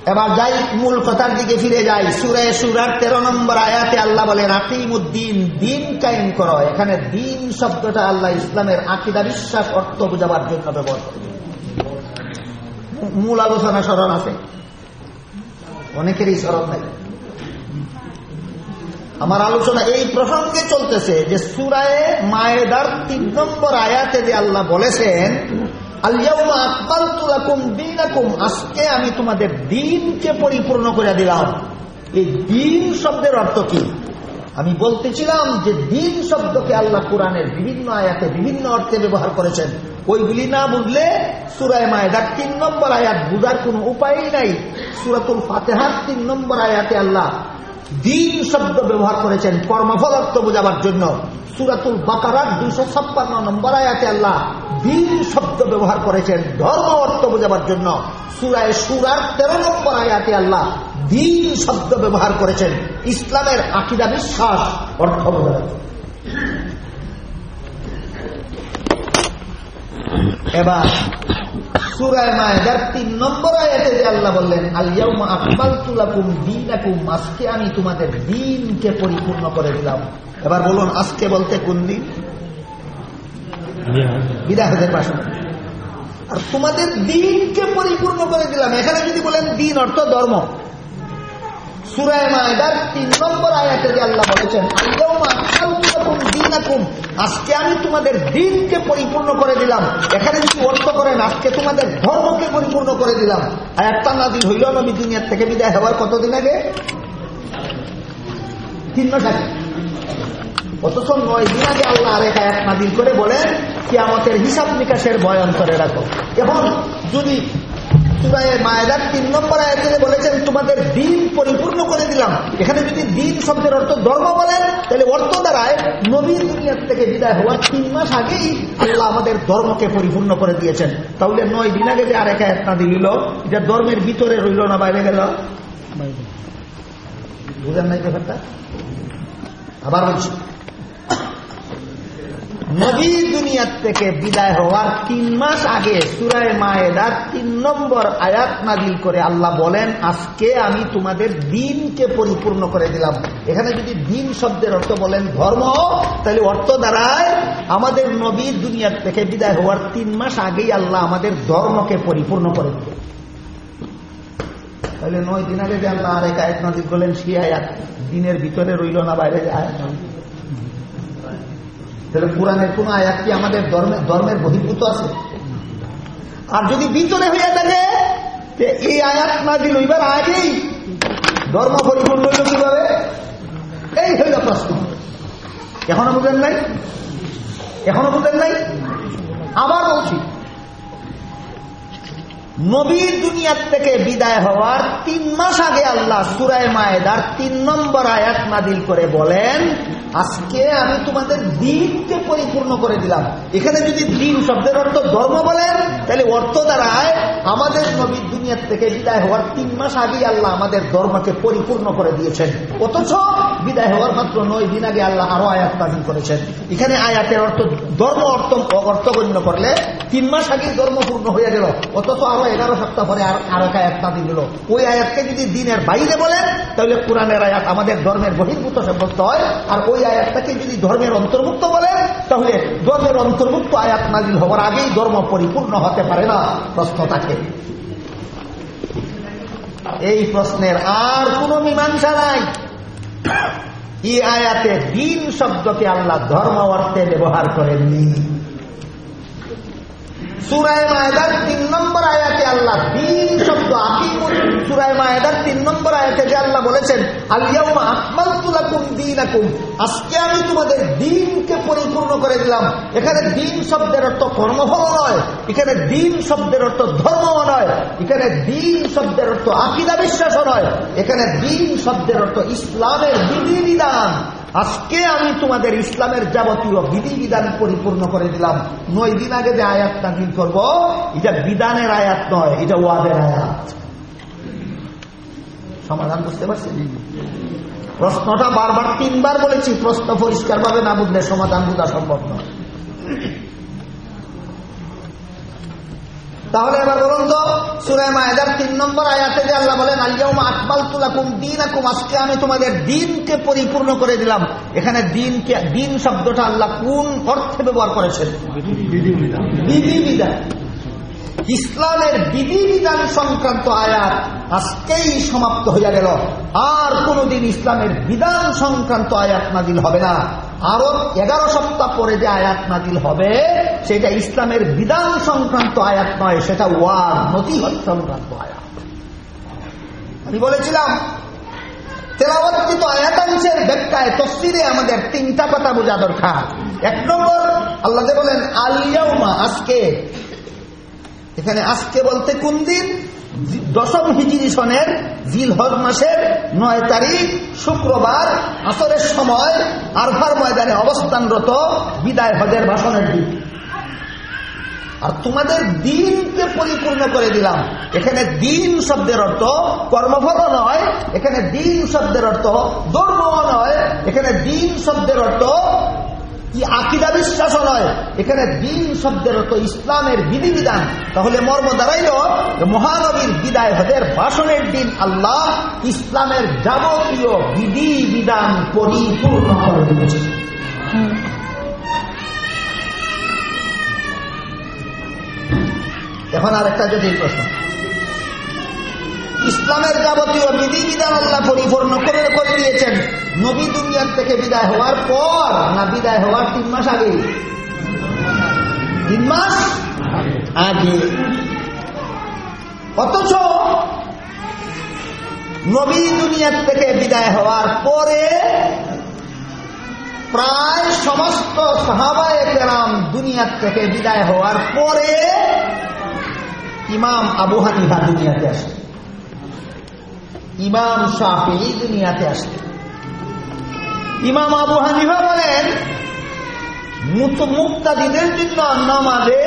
A: এবার যাই, মূল কথার দিকে ফিরে যাই। সুরে সুরার তেরো নম্বর আয়াতে আল্লাহ বলেন, আকিমুদ্দিন, দিন কায়েম করো। এখানে দিন শব্দটা আল্লাহ ইসলামের আকিদা বিশ্বাস, অর্থ বোঝাবার জন্য ব্যবহার করে মূল আলোচনা স্মরণ আছে। অনেকেরই স্মরণ নাই। আমার আলোচনা এই প্রসঙ্গে চলতেছে যে সুরায় মায়েদার তিন নম্বর আয়াতে যে আল্লাহ বলেছেন আজকে আমি তোমাদের দিনকে পরিপূর্ণ করে দিলাম। এই দিন শব্দের অর্থ কি? আমি বলতেছিলাম যে দিন শব্দকে আল্লাহ কোরআনের বিভিন্ন আয়াতে বিভিন্ন অর্থে ব্যবহার করেছেন। ওইগুলি না বুঝলে সুরায় মায়েদার তিন নম্বর আয়াত বুঝার কোন উপায়ই নাই। সুরাতুল ফাতেহার তিন নম্বর আয়াতে আল্লাহ দিন শব্দ ব্যবহার করেছেন কর্মফল অর্থ বোঝাবার জন্য। সুরাতুল বাকারার দুশো ছাপ্পান্ন নম্বর আয়াতে আল্লাহ দিন শব্দ ব্যবহার করেছেন ধর্ম অর্থ বোঝাবার জন্য। সুরায় সুরার তেরো নম্বর আয়াতে আল্লাহ দিন শব্দ ব্যবহার করেছেন। ইসলামের আকিদা বিশ্বাস, অর্থ বোঝাবার জন্য। এবার সুরায় মায়েদার তিন নম্বর আয়াতে যে আল্লাহ বললেন আলিয়াউমা আকবালতু লাকুম দীনাকুম, আজকে আমি তোমাদের দিনকে পরিপূর্ণ করে দিলাম। এবার বলুন, আজকে বলতে কোন দিন? বিদায় হাজার পাশে আর তোমাদের দিনকে পরিপূর্ণ করে দিলাম। এখানে যদি বলেন দিন অর্থ ধর্ম। সুরায় মায়েদার তিন নম্বর আয়াতে যে আল্লাহ বলেছেন আলিয়াউমা আকবালতু লাকুম দীনাকুম আজকে আমি তোমাদের দিনকে পরিপূর্ণ করে দিলাম। এখানে যদি অর্থ করেন, আজকে তোমাদের ধর্মকে পরিপূর্ণ করে দিলাম। আর একটা নাদিল হইল নবী দুনিয়ার থেকে বিদায় হওয়ার কতদিন আগে? তিন মাস আগে। অথচ নয় দিন আগে আল্লাহ আরেক আয়াত নাদিল করে বলেন কি আমাদের হিসাব নিকাশের ভয় অন্তরে রাখো। এবং যদি সুরায় তিন নম্বর আয়াতে বলেছেন তোমাদের দিন পরিপূর্ণ করে দিলাম। এখানে যদি দিন শব্দের অর্থ ধর্ম বলেন তাহলে অর্থ দ্বারায় নবীর দুনিয়ার থেকে বিদায় হওয়ার তিন মাস আগেই আল্লাহ আমাদের ধর্মকে পরিপূর্ণ করে দিয়েছেন। তাহলে নয় দিন আগে যে আরেক আয়াত না এটা ধর্মের ভিতরে রইল না বাইরে গেল? বুঝেন নাই ব্যাপারটা? আবার বলছি। নবী দুনিয়ার থেকে বিদায় হওয়ার তিন মাস আগে সুরায় মায়েদার তিন নম্বর আয়াত নাজিল করে আল্লাহ বলেন, আজকে আমি তোমাদের দিনকে পরিপূর্ণ করে দিলাম। এখানে যদি দিন শব্দের অর্থ বলেন ধর্ম, তাহলে অর্থ দ্বারায় আমাদের নবী দুনিয়ার থেকে বিদায় হওয়ার তিন মাস আগেই আল্লাহ আমাদের ধর্মকে পরিপূর্ণ করে দিলেন। তাহলে নয় দিন আগে যে আল্লাহ আরেক আয়াত নাজিল করলেন, সেই আয়াত দিনের ভিতরে রইল না, বাইরে যে আয়াত নাজিল তাহলে কোরআনের কোন আয়াত কি আমাদের ধর্মের ধর্মের বহির্ভূত আছে? আর যদি ভিতরে হইয়া থাকে এই আয়াত না দিল এবার আগেই ধর্ম পরিপূর্ণ হইল কীভাবে? এই হইল প্রশ্ন। এখনও বুঝেন নাই? এখনও বুঝেন নাই? আবার বলছি। নবী দুনিয়ার থেকে বিদায় হওয়ার তিন মাস আগে আল্লাহ সুরায় মায়েদার তিন নম্বর আয়াত নাদিল করে বলেন, আজকে আমি তোমাদের দিনকে পরিপূর্ণ করে দিলাম। এখানে যদি দিন শব্দের অর্থ ধর্ম বলেন, তাহলে অর্থ দ্বারায় আমাদের নবীর দুনিয়ার থেকে বিদায় হওয়ার তিন মাস আগেই আল্লাহ আমাদের ধর্মকে পরিপূর্ণ করে দিয়েছেন। অথচ বিদায় হওয়ার মাত্র নয় দিন আগে আল্লাহ আরও আয়াত নাজিল করেছেন। এখানে আয়াতের অর্থ ধর্ম অর্থ অর্থগণ্য করলে তিন মাস আগে ধর্ম পূর্ণ হয়ে গেল। অথচ আরও এগারো সপ্তাহ পরে আর এক আয়াত নাজিল হলো। ওই আয়াতকে যদি দিনের বাইরে বলেন, তাহলে কোরআনের আয়াত আমাদের ধর্মের বহির্ভূত সাব্যস্ত হয়। আর ওই আয়াতটাকে যদি ধর্মের অন্তর্ভুক্ত বলেন, তাহলে ধর্মের অন্তর্ভুক্ত আয়াত নাজিল হওয়ার আগেই ধর্ম পরিপূর্ণ হতে পারে না প্রশ্ন থাকে এই প্রশ্নের আর কোন মীমাংসা নাই। এই আয়াতে দিন শব্দকে আল্লাহ ধর্ম অর্থে ব্যবহার করেননি। সুরায় তিন নম্বর শব্দ তিন নম্বর আল্লাহ বলেছেন আমি তোমাদের দিনকে পরিপূর্ণ করে দিলাম। এখানে দিন শব্দের অর্থ কর্মফল নয়, এখানে দিন শব্দের অর্থ ধর্ম নয়, এখানে দিন শব্দের অর্থ আকিদা বিশ্বাস নয়, এখানে দিন শব্দের অর্থ ইসলামের বিধি বিধান আজকে আমি তোমাদের ইসলামের যাবতীয় বিধি বিধান পরিপূর্ণ করে দিলাম। নয় দিন আগে যে আয়াত নাজিল করব, এটা বিধানের আয়াত নয়, এটা ওয়াদের আয়াত। সমাধান বুঝতে পারছি প্রশ্নটা বারবার তিনবার বলেছি, প্রশ্ন পরিষ্কারভাবে না বুঝলে সমাধান বোঝা সম্ভব নয়। তাহলে এবার বলুন তো সুরায় মায়েদার তিন নম্বর আয়াতে যে আল্লাহ বলেন আলিয়াউমা আকবাল তুলাকুম দিন আকুম আজকে আমি তোমাদের দিনকে পরিপূর্ণ করে দিলাম। এখানে দিনকে দিন শব্দটা আল্লাহ কোন অর্থে ব্যবহার করেছেন? বিধিবিধান। ইসলামের বিধিবিধান সংক্রান্ত আয়াত আজকেই সমাপ্ত হইয়া গেল। আর কোনদিন ইসলামের বিধান সংক্রান্ত আয়াত নাজিল হবে না। আরও এগারো সপ্তাহ পরে যে আয়াত নাজিল হবে, সেটা ইসলামের বিধান সংক্রান্ত আয়াত নয়, সেটা ওয়ার নথিহত সংক্রান্ত আয়াত। আমি বলেছিলাম তেলাবর্তিত আয়াতাংশের ব্যাখ্যায় তসিরে আমাদের তিনটা কথা বোঝা দরকার। এক নম্বর, আল্লাহ বলেন আলিয়াউমা আজকে এখানে আজকে বলতে কোন দিন? দশম হিজিরি সনের জিল হজ মাসের নয় তারিখ, শুক্রবার, আসরের সময়, আরফার ময়দানে অবস্থানরত বিদায় হজের ভাষণের দিন। আর তোমাদের দিনকে পরিপূর্ণ করে দিলাম। এখানে দিন শব্দের অর্থ কর্মফল নয়, এখানে দিন শব্দের অর্থ ধর্ম নয়, এখানে দিন শব্দের অর্থ কি আকিদা বিশ্বাস নয় এখানে দিন শব্দের অর্থ ইসলামের বিধিবিধান। তাহলে মর্ম দাঁড়াইল মহানবীর বিদায় হদের ভাষণের দিন আল্লাহ ইসলামের যাবতীয় বিধি বিধান পরিপূর্ণ করে দিয়েছে এখন আর একটা জটিল প্রশ্ন। ইসলামের যাবতীয় বিধি বিধান আল্লাহ পরিপূর্ণ করে করে দিয়েছেন নবী দুনিয়ার থেকে বিদায় হওয়ার পর, না বিদায় হওয়ার তিন মাস আগে? তিন মাস আগে। অথচ নবী দুনিয়ার থেকে বিদায় হওয়ার পরে প্রায় সমস্ত সাহাবায় কেরাম দুনিয়ার থেকে বিদায় হওয়ার পরে ইমাম আবু হানিফা দুনিয়াতে আসে। ইমাম সাফি দুনিয়াতে আসে ইমাম আবু হানিফা বলেন মুক্তাদিদের জন্য নামাজে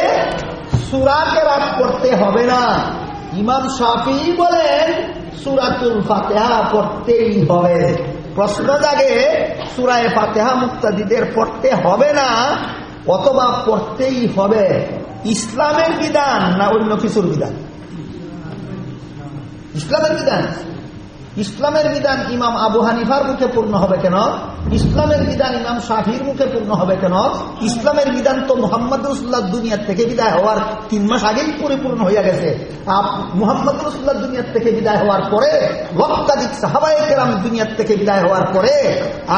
A: সুরাকে রাত করতে হবে না। ইমাম সাফি বলেন, সুরাতুল ফাতেহা পড়তেই হবে। প্রশ্ন জাগে, সুরায় ফাতেহা মুক্তাদিদের পড়তে হবে না, অথবা পড়তেই হবে। ইসলামের বিধান না অন্য কিছুর বিধান? ইসলামের বিধান। ইসলামের বিধান ইমাম আবু হানিফার মুখে পূর্ণ হবে কেন? ইসলামের বিধান ইমাম শাহির মুখে পূর্ণ হবে কেন? ইসলামের বিধান তো মোহাম্মদ রসুল্লাহ দুনিয়ার থেকে বিদায় হওয়ার তিন মাস আগেই পরিপূর্ণ হইয়া গেছে। মোহাম্মদ রসুল্লাহ দুনিয়ার থেকে বিদায় হওয়ার পরে, লক্ষাধিক সাহাবাই কেরাম দুনিয়ার থেকে বিদায় হওয়ার পরে,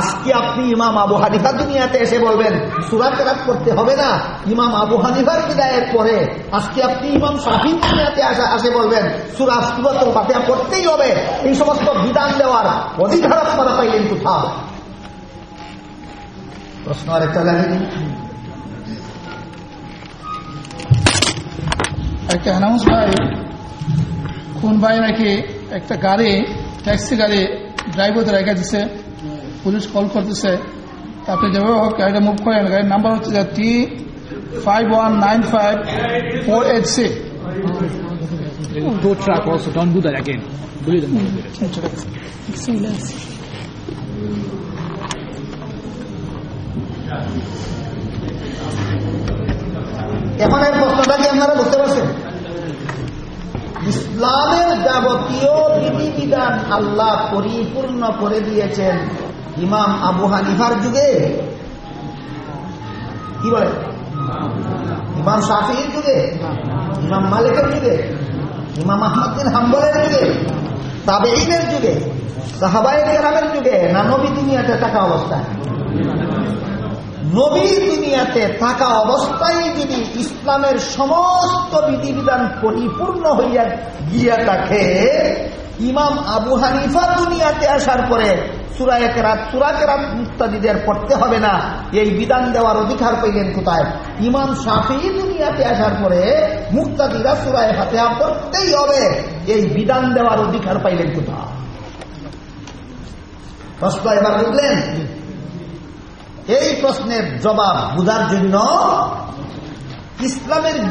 A: আজকে আপনি ইমাম আবু হানিফা দুনিয়াতে এসে বলবেন, সুরা কেরাত হবে না? ইমাম আবু হানিফার বিদায়ের পরে আজকে আপনি ইমাম শাহিন দুনিয়াতে আসে বলবেন, সুরা সুরত করতেই হবে। এই সমস্ত বিধান দেওয়ার অধিকার আপনারা পাইলেন কোথাও? প্রশ্ন আরেকটা লাগেনি
B: একটা অ্যানাউন্স ভাই, খুন ভাই নাকি একটা গাড়ি ট্যাক্সি গাড়ি ড্রাইভার রেখে দিছে, পুলিশ কল করতেছে। আপনি যেভাবে হোক, গাড়িটা মুভ করেন। গাড়ির নাম্বার হচ্ছে T five one nine five four eight six
C: Tow truck also, don't do that again. Believe them.
A: এখন এর প্রশ্নটা কি আপনারা বুঝতে পারছেন? ইসলামের যাবতীয় বিধিবিধান আল্লাহ পরিপূর্ণ করে দিয়েছেন ইমাম আবু হানিফার যুগে। কি বলে? ইমাম শাফির যুগে? ইমাম মালিকের যুগে? ইমাম আহমদ বিন হাম্বলের যুগে তাবেইনের যুগে সাহাবাই কেরামের যুগে, না নবী দুনিয়াতে থাকা অবস্থায়? নবীর দুনিয়াতে থাকা অবস্থায় যদি ইসলামের সমস্ত বিধিবিধান পরিপূর্ণ হইয়া গিয়া থাকে, ইমাম আবু হানিফা দুনিয়াতে আসার পরে সুরায় কেরাত, সুরা কেরাত মুক্তাদিদের পড়তে হবে না। এই বিধান দেওয়ার অধিকার পেলেন কোথায়? ইমাম সাফি দুনিয়াতে আসার পরে মুক্তাদিরা সুরায় হাতে হবে। এই বিধান দেওয়ার অধিকার পাইলেন কোথায়? প্রশ্ন এবার বুঝলেন এই প্রশ্নের জবাব জন্য ইসলামের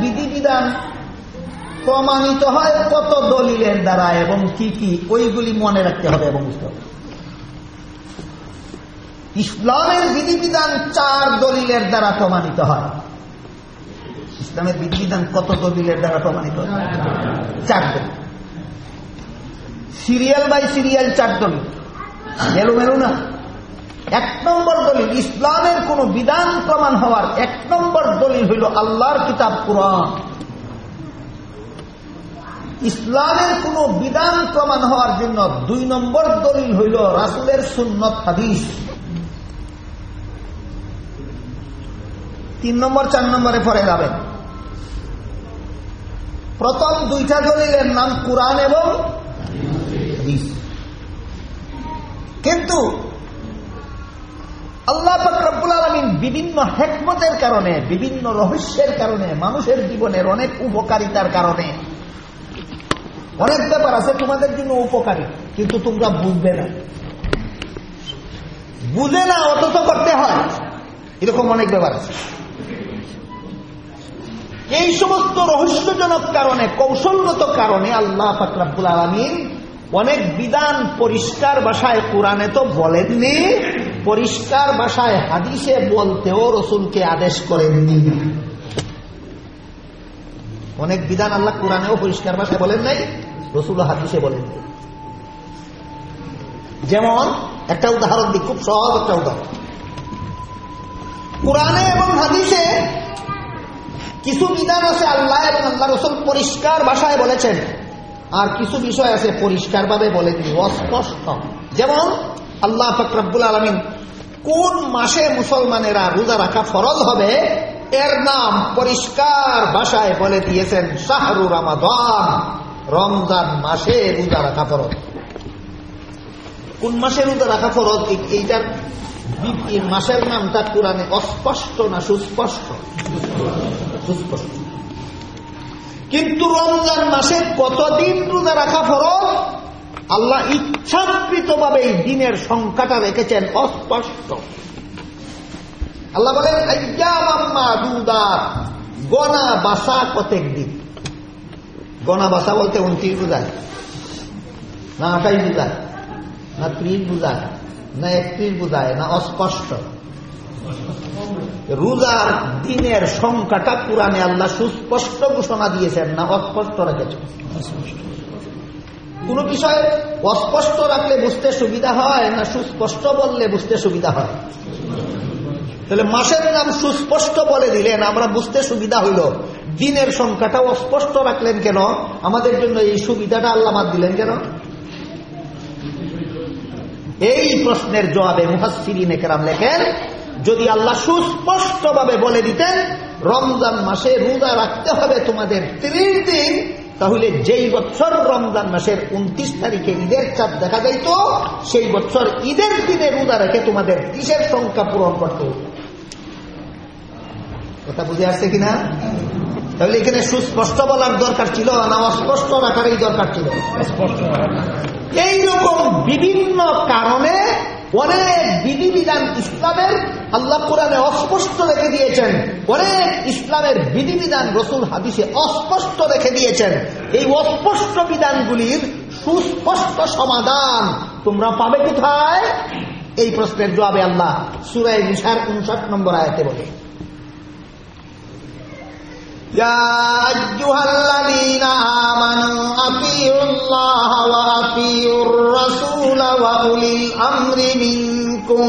A: প্রমাণিত হয় কত দলিলের দ্বারা এবং কি কি, ওইগুলি মনে রাখতে হবে এবং বুঝতে হবে। ইসলামের বিধিবিধান চার দলিলের দ্বারা প্রমাণিত হয়। ইসলামের বিধিবিধান কত দলিলের দ্বারা প্রমাণিত? চার দলিল সিরিয়াল বাই সিরিয়াল চার দলিল মেলু মেলু না। এক নম্বর দলিল, ইসলামের কোন বিধান প্রমাণ হওয়ার এক নম্বর দলিল হইল আল্লাহর কিতাব কোরআন। ইসলামের কোন বিধান প্রমাণ হওয়ার জন্য দুই নম্বর দলিল হইল রাসুলের সুন্নত হাদিস। তিন নম্বর, চার নম্বরে পরে যাবেন। প্রথম দুইটা দলিলের নাম কোরআন এবং কিন্তু আল্লাহ ফকরবুল আলমিন বিভিন্ন হেকমতের কারণে, বিভিন্ন রহস্যের কারণে, মানুষের জীবনের অনেক উপকারিতার কারণে, অনেক ব্যাপার আছে তোমাদের জন্য উপকারী, কিন্তু তোমরা বুঝবে না। বুঝে না অথচ করতে হয়, এরকম অনেক ব্যাপার আছে। এই সমস্ত রহস্যজনক কারণে, কৌশলগত কারণে আল্লাহ ফাকরাবুল আলমিন অনেক বিধান পরিষ্কার ভাষায় কোরআনে তো বলেননি, পরিষ্কার ভাষায় হাদিসে বলতেও রসুলকে আদেশ করেননি। অনেক বিধান আল্লাহ কোরআনেও পরিষ্কার ভাষায় বলেন নাই রসুল হাদিসে বলেননি। যেমন, একটা উদাহরণ দিই, খুব সহজ একটা উদাহরণ। কোরআনে এবং হাদিসে কিছু বিধান আছে আল্লাহ এবং আল্লাহ রসুল পরিষ্কার ভাষায় বলেছেন। আর কিছু বিষয় আছে পরিষ্কার ভাবে বলেনি অস্পষ্ট। যেমন, আল্লাহ ফকরাবুল আলমিন কোন মাসে মুসলমানেরা রোজা রাখা ফরজ হবে? এর নাম পরিষ্কার ভাষায় বলে দিয়েছেন শাহরু রামাদান। রমজান মাসে রোজা রাখা ফরজ। কোন মাসে রোজা রাখা ফরজ? এইটার মাসের নামটা কোরআনে অস্পষ্ট না সুস্পষ্ট? সুস্পষ্ট। কিন্তু রমজান মাসে কতদিন রোজা রাখা ফরজ? আল্লাহ ইচ্ছাকৃত ভাবে এই দিনের সংখ্যাটা রেখেছেন অস্পষ্ট। আল্লাহ বলেন গনা বাসা কতেক দিন গনা বাসা বলতে উনত্রিশ বুঝায় না আঠাইশ বুঝায় না ত্রিশ বুঝায় না একত্রিশ বুঝায়, না অস্পষ্ট। রোজার দিনের সংখ্যাটা পুরাণে আল্লাহ সুস্পষ্ট ঘোষণা দিয়েছেন, না অস্পষ্ট রেখেছেন? কোন বিষয়ে অস্পষ্ট রাখলে বুঝতে সুবিধা হয়, না সুস্পষ্ট বললে বুঝতে সুবিধা হয়? তাহলে মাসের নাম সুস্পষ্ট বলে দিলেন, আমরা বুঝতে সুবিধা হইল। দিনের সংখ্যাটা অস্পষ্ট রাখলেন কেন? আমাদের জন্য এই সুবিধাটা আল্লামাত দিলেন কেন? এই প্রশ্নের জবাবে মুহাসিরিন একরাম লেখেন, যদি আল্লাহ সুস্পষ্ট ভাবে বলে দিতেন, রমজান মাসে রোজা রাখতে হবে তোমাদের ত্রিশ দিন, তাহলে যেই বছর রমজান মাসের উনত্রিশ তারিখে ঈদের চাপ দেখা যাইত, সেই বছর ঈদের দিনে রোজা রেখে তোমাদের কিসের সংখ্যা পূরণ করতে কথা বুঝে আসছে কিনা? তাহলে এখানে সুস্পষ্ট বলার দরকার ছিল না অস্পষ্ট রাখারই দরকার ছিল এইরকম বিভিন্ন কারণে অনেক বিধিবিধান ইসলামের আল্লাহ কোরআনে অস্পষ্ট রেখে দিয়েছেন অনেক ইসলামের বিধিবিধান রসুল হাদিসে অস্পষ্ট রেখে দিয়েছেন। এই অস্পষ্ট বিধানগুলির সুস্পষ্ট সমাধান তোমরা পাবে কোথায়? এই প্রশ্নের জবাবে আল্লাহ সুরাই নিশার উনষাট নম্বর আয়তে বলে। يا أيها الذين آمنوا أطيعوا الله وأطيعوا الرسول وأولي الأمر منكم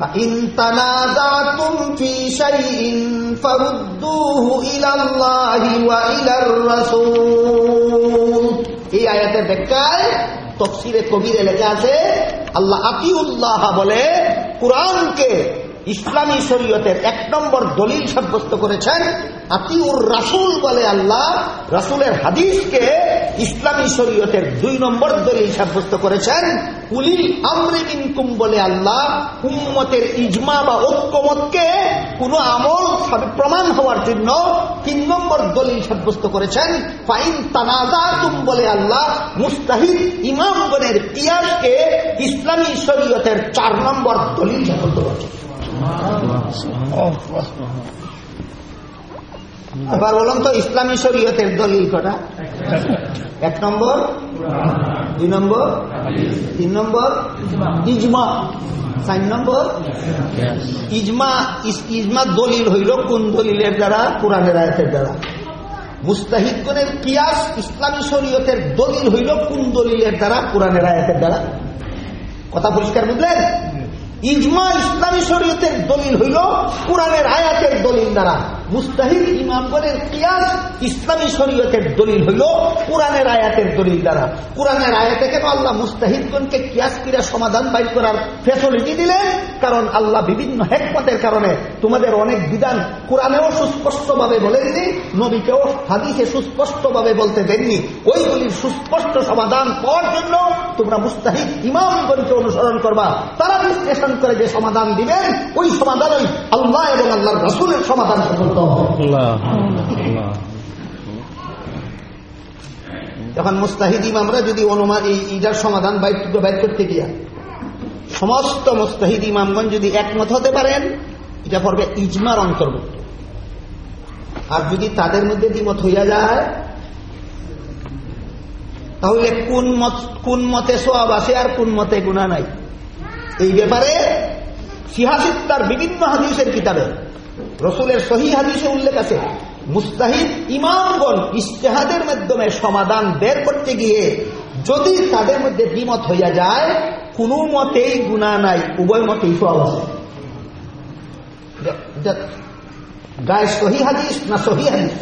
A: فإن تنازعتم في شيء فردوه إلى الله وإلى الرسول এই আয়াতের ব্যাখ্যায় তফসিরে কবিরে লেখা আছে আল্লাহ আতিউল্লাহ বলে কোরআনকে ইসলামী শরীয়তের এক নম্বর দলিল সাব্যস্ত করেছেন, আতিউর রাসুল বলে আল্লাহ রাসুলের হাদিসকে ইসলামী শরীয়তের দুই নম্বর দলিল সাব্যস্ত করেছেন, উলিল আমরে ইনকুম বলে আল্লাহ উম্মতের ইজমা বা ঐক্যমতকে কোনো আমল প্রমাণ হওয়ার জন্য তিন নম্বর দলিল সাব্যস্ত করেছেন, ফাইন তানাজা তুম বলে আল্লাহ মুস্তাহিদ ইমামগণের কিয়াসকে ইসলামী শরীয়তের চার নম্বর দলিল সাব্যস্ত করেছেন। এবার বলুন তো, ইসলামী শরীয়তের দলিল কটা? এক নম্বর, দুই নম্বর, তিন নম্বর, ইজমা। চার নম্বর, ইজমা ইজমা দলিল হইল কোন দলিলের দ্বারা? কোরআনের আয়াতের দ্বারা। মুস্তাহিদগণের কিয়াস ইসলামী শরীয়তের দলিল হইল কোন দলিলের দ্বারা? কোরআনের আয়াতের দ্বারা। কথা পরিষ্কার বুঝলেন? ইজমা ইসলামী শরীয়তের দলিল হইল কোরআনের আয়াতের দলিল দ্বারা। মুস্তাহিদ ইমামগণের কিয়াস ইসলামী শরীয়তের দলিল হইল কোরআনের আয়াতের দলিল দ্বারা। কোরআনের আয়াতে কেন আল্লাহ মুস্তাহিদগণকে কিয়াস কিরা সমাধান বাইর করার ফেসিলিটি দিলেন? কারণ আল্লাহ বিভিন্ন হেকমতের কারণে তোমাদের অনেক বিধান কোরআনেও সুস্পষ্টভাবে বলেননি, নবীকেও হাদিসে সুস্পষ্টভাবে বলতে দেননি। ওইগুলির সুস্পষ্ট সমাধান পাওয়ার জন্য তোমরা মুস্তাহিদ ইমামগণকে অনুসরণ করবা। তারা বিশ্লেষণ করে যে সমাধান দিবেন, ওই সমাধানই আল্লাহ এবং আল্লাহর রসুলের সমাধান পর্যন্ত যখন মুস্তাহিদ ইমামরা যদি অনুমান ইটার সমাধান বাইর করতে গিয়া সমস্ত মুস্তাহিদ ইমামগঞ্জ যদি একমত হতে পারেন, এটা পড়বে ইজমার অন্তর্ভুক্ত। আর যদি তাদের মধ্যে দ্বিমত হইয়া যায়, তাহলে কোন মত কোন মতে সোয়াব আছে আর কোন মতে গুণা নাই। এই ব্যাপারে সিহাসিদ তার বিভিন্ন হাদিসের কিতাবে রসুলের সহি হাদিসে উল্লেখ আছে, মুস্তাহিদ ইমামগণ ইস্তেহাদের মাধ্যমে সমাধান বের করতে গিয়ে যদি তাদের মধ্যে দ্বিমত হইয়া যায়, কোন মতেই গুণা নাই, উভয় মতেই সব আছে। গায়ে সহি হাদিস না সহি হাদিস?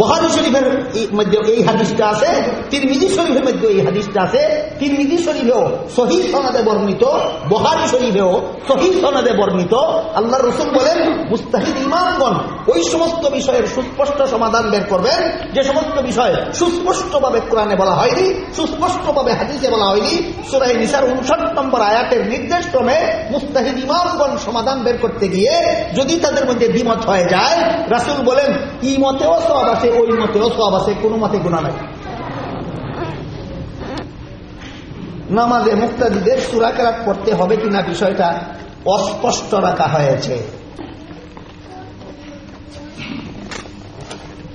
A: বহারি শরীফের মধ্যে এই হাদিসটা আছে, তিরমিজি শরীফের মধ্যে এই হাদিসটা আছে। তিরমিজি শরীফেও সহি সনাদে বর্ণিত বহারি শরীফেও সহি সনাদে বর্ণিত। আল্লাহ রসুল বলেন, মুস্তাহিদ ইমামগণ ওই সমস্ত বিষয়ের সুস্পষ্ট সমাধান বের করবেন। যে সমস্ত বিষয় সুস্পষ্টভাবে কোরআনে বলা হয়নি, সুস্পষ্টভাবে হাদিসে বলা হয়নি সুরাই নিসার উনষাট নম্বর আয়াতের নির্দেশ ক্রমে মুস্তাহিদ ইমামগণ সমাধান বের করতে গিয়ে যদি তাদের মধ্যে দ্বিমত হয়ে যায়, রাসুল বলেন, ই মতেও সব আছে, ওই মতেও সব আছে, কোনো মতে গুণা নাই। নামাজে মুক্তাদিদের সুরাকেরাত করতে হবে কিনা বিষয়টা অস্পষ্ট রাখা হয়েছে।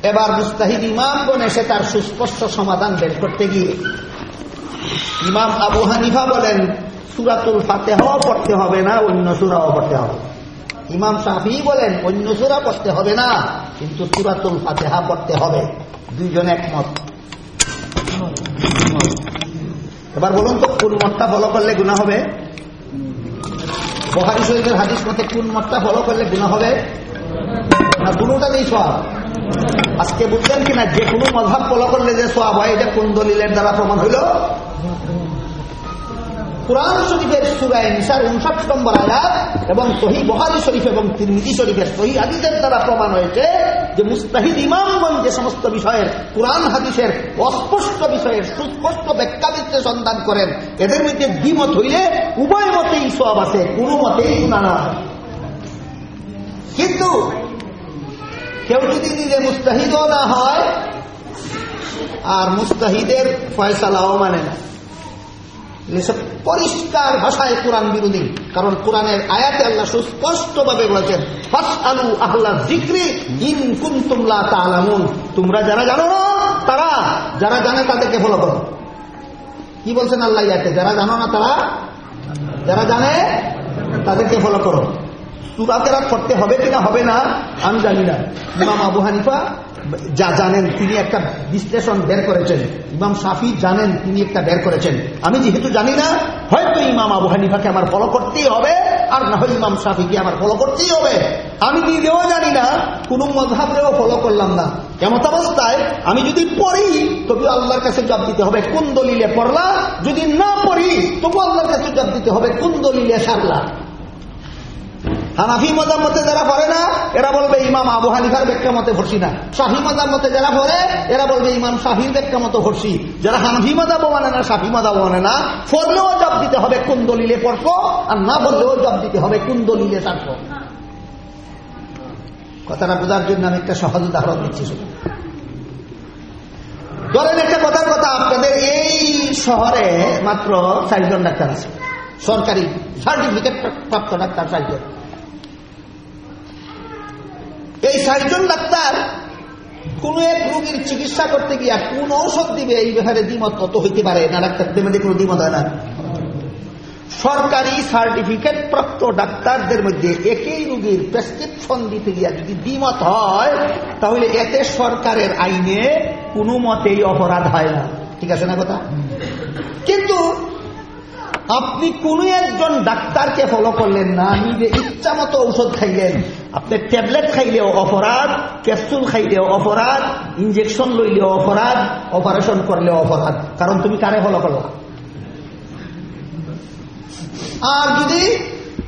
A: এবার মুস্তাহিদ ইমামগণ এসে তার সুস্পষ্ট সমাধান বের করতে গিয়ে ইমাম আবু হানিফা বলেন, সুরাতুল ফাতেহাও পড়তে হবে না, অন্য সুরাও পড়তে হবে। ইমাম সাফি বলেন, অন্য সুরা পড়তে হবে না, কিন্তু সুরাতুল ফাতেহা পড়তে হবে। দুইজন একমত। এবার বলুন তো, কোন মতটা ফলো করলে গুণা হবে? বহারি শরীফের হাদিস মতে কোন মতটা ফলো করলে গুণা হবে? না নেই সব আজকে বুঝলেন কিনা, যে কোনো মধাব ফলো করলে যে সব হয়, এটা কোন দলিলের দ্বারা প্রমাণ হইল? কোরআন শরীফের সুরায় নিশার উনষাট নম্বর আয়াত এবং সহি বহারি শরীফ এবং তিরমিজি শরীফের সহি হাদিসের দ্বারা প্রমাণ হয়েছে যে মুস্তাহিদ ইমামগঞ্জ যে সমস্ত বিষয়ের কোরআন হাদিসের অস্পষ্ট বিষয়ের সুস্পষ্ট ব্যাখ্যা সন্ধান করেন। এদের মধ্যে দ্বিমত হইলে উভয় মতেই সব আছে, কোনো মতেই না কিন্তু কেউ যদি নিজে মুস্তাহিদও না হয়, আর মুস্তাহিদের ফয়সালাও মানে না। পরিষ্কার ভাষায় কোরআন বিরোধী। কারণ কোরআনের আয়াতে আল্লাহ সুস্পষ্ট ভাবে বলেছেন আলু আল্লাহ জিক্রি ইন কুন্তুমলা তালামুন তোমরা যারা জানো, তারা যারা জানে তাদেরকে ফলো করো। কি বলছেন আল্লাহ ইয়াতে? যারা জানো না তারা, যারা জানে, তাদেরকে ফলো করো। সুরাতেরা করতে হবে কিনা, হবে না, আমি জানি না। ইমাম আবু হানিফা যা জানেন তিনি একটা বিশ্লেষণ বের করেছেন। ইমাম সাফি জানেন তিনি একটা বের করেছেন। আমি যেহেতু জানি না, হয়তো ইমাম আবু হানিফাকে আমার ফলো করতেই হবে, আর না হয় ইমাম সাফিকে আমার ফলো করতেই হবে। আমি নিজেও জানি না, কোন মধাবরেও ফলো করলাম না। এমত অবস্থায় আমি যদি পড়ি, তবে আল্লাহর কাছে জব দিতে হবে, কোন দলিলে পড়লা? যদি না পড়ি, তবু আল্লাহর কাছে জব দিতে হবে, কোন দলিলে সারলা? হানাফি মজার মতে যারা পড়ে না, এরা বলবে ইমাম আবু হানিফার ব্যাখ্যা মতে ভরসি না। শাহি মজার মতে যারা পড়ে, এরা বলবে ইমাম শাহির ব্যাখ্যা মতো ভরসি। যারা হানফি মজাবও মানে না, শাহি মজাবও মানে না, পড়লেও জব দিতে হবে কোন দলিলে পড়ব, আর না বললেও জব দিতে হবে কোন দলিলে থাকব কথাটা বোঝার জন্য আমি একটা সহজ উদাহরণ দিচ্ছি শুধু। ধরেন একটা কথার কথা, আপনাদের এই শহরে মাত্র চারজন ডাক্তার আছে। সরকারি সার্টিফিকেট প্রাপ্ত ডাক্তার চারজন। এই চারজন ডাক্তার, কোন এক রোগীর চিকিৎসা করতে গিয়া কোন ঔষধ দিবে, এই ব্যাপারে দ্বিমত তত হইতে পারে? না ডাক্তারদের মধ্যে কোনো দ্বিমত হয় না। সরকারি সার্টিফিকেট প্রাপ্ত ডাক্তারদের মধ্যে একই রোগীর প্রেসক্রিপশন দিতে গিয়া যদি দ্বিমত হয়, তাহলে এতে সরকারের আইনে কোনো মতেই অপরাধ হয় না। ঠিক আছে না কথা? কিন্তু আপনি কোন একজন ডাক্তারকে ফলো করলেন না, নিজে ইচ্ছা মতো ঔষধ খাইলেন আপনি ট্যাবলেট খাইলেও অপরাধ, ক্যাপসুল খাইলেও অপরাধ ইঞ্জেকশন লইলেও অপরাধ, অপারেশন করলেও অপরাধ। কারণ তুমি কারে ফলো করলা আর যদি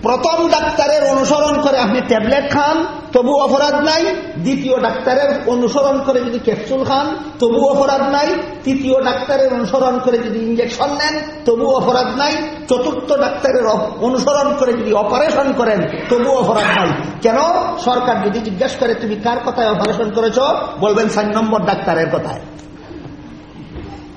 A: প্রথম ডাক্তারের অনুসরণ করে আপনি ট্যাবলেট খান তবু অপরাধ নাই। দ্বিতীয় ডাক্তারের অনুসরণ করে যদি ক্যাপসুল খান তবু অপরাধ নাই। তৃতীয় ডাক্তারের অনুসরণ করে যদি ইঞ্জেকশন নেন তবু অপরাধ নাই। চতুর্থ ডাক্তারের অনুসরণ করে যদি অপারেশন করেন তবু অপরাধ নাই। কেন? সরকার যদি জিজ্ঞাসা করে, তুমি কার কথায় অপারেশন করেছ? বলবেন সাত নম্বর ডাক্তারের কথায়।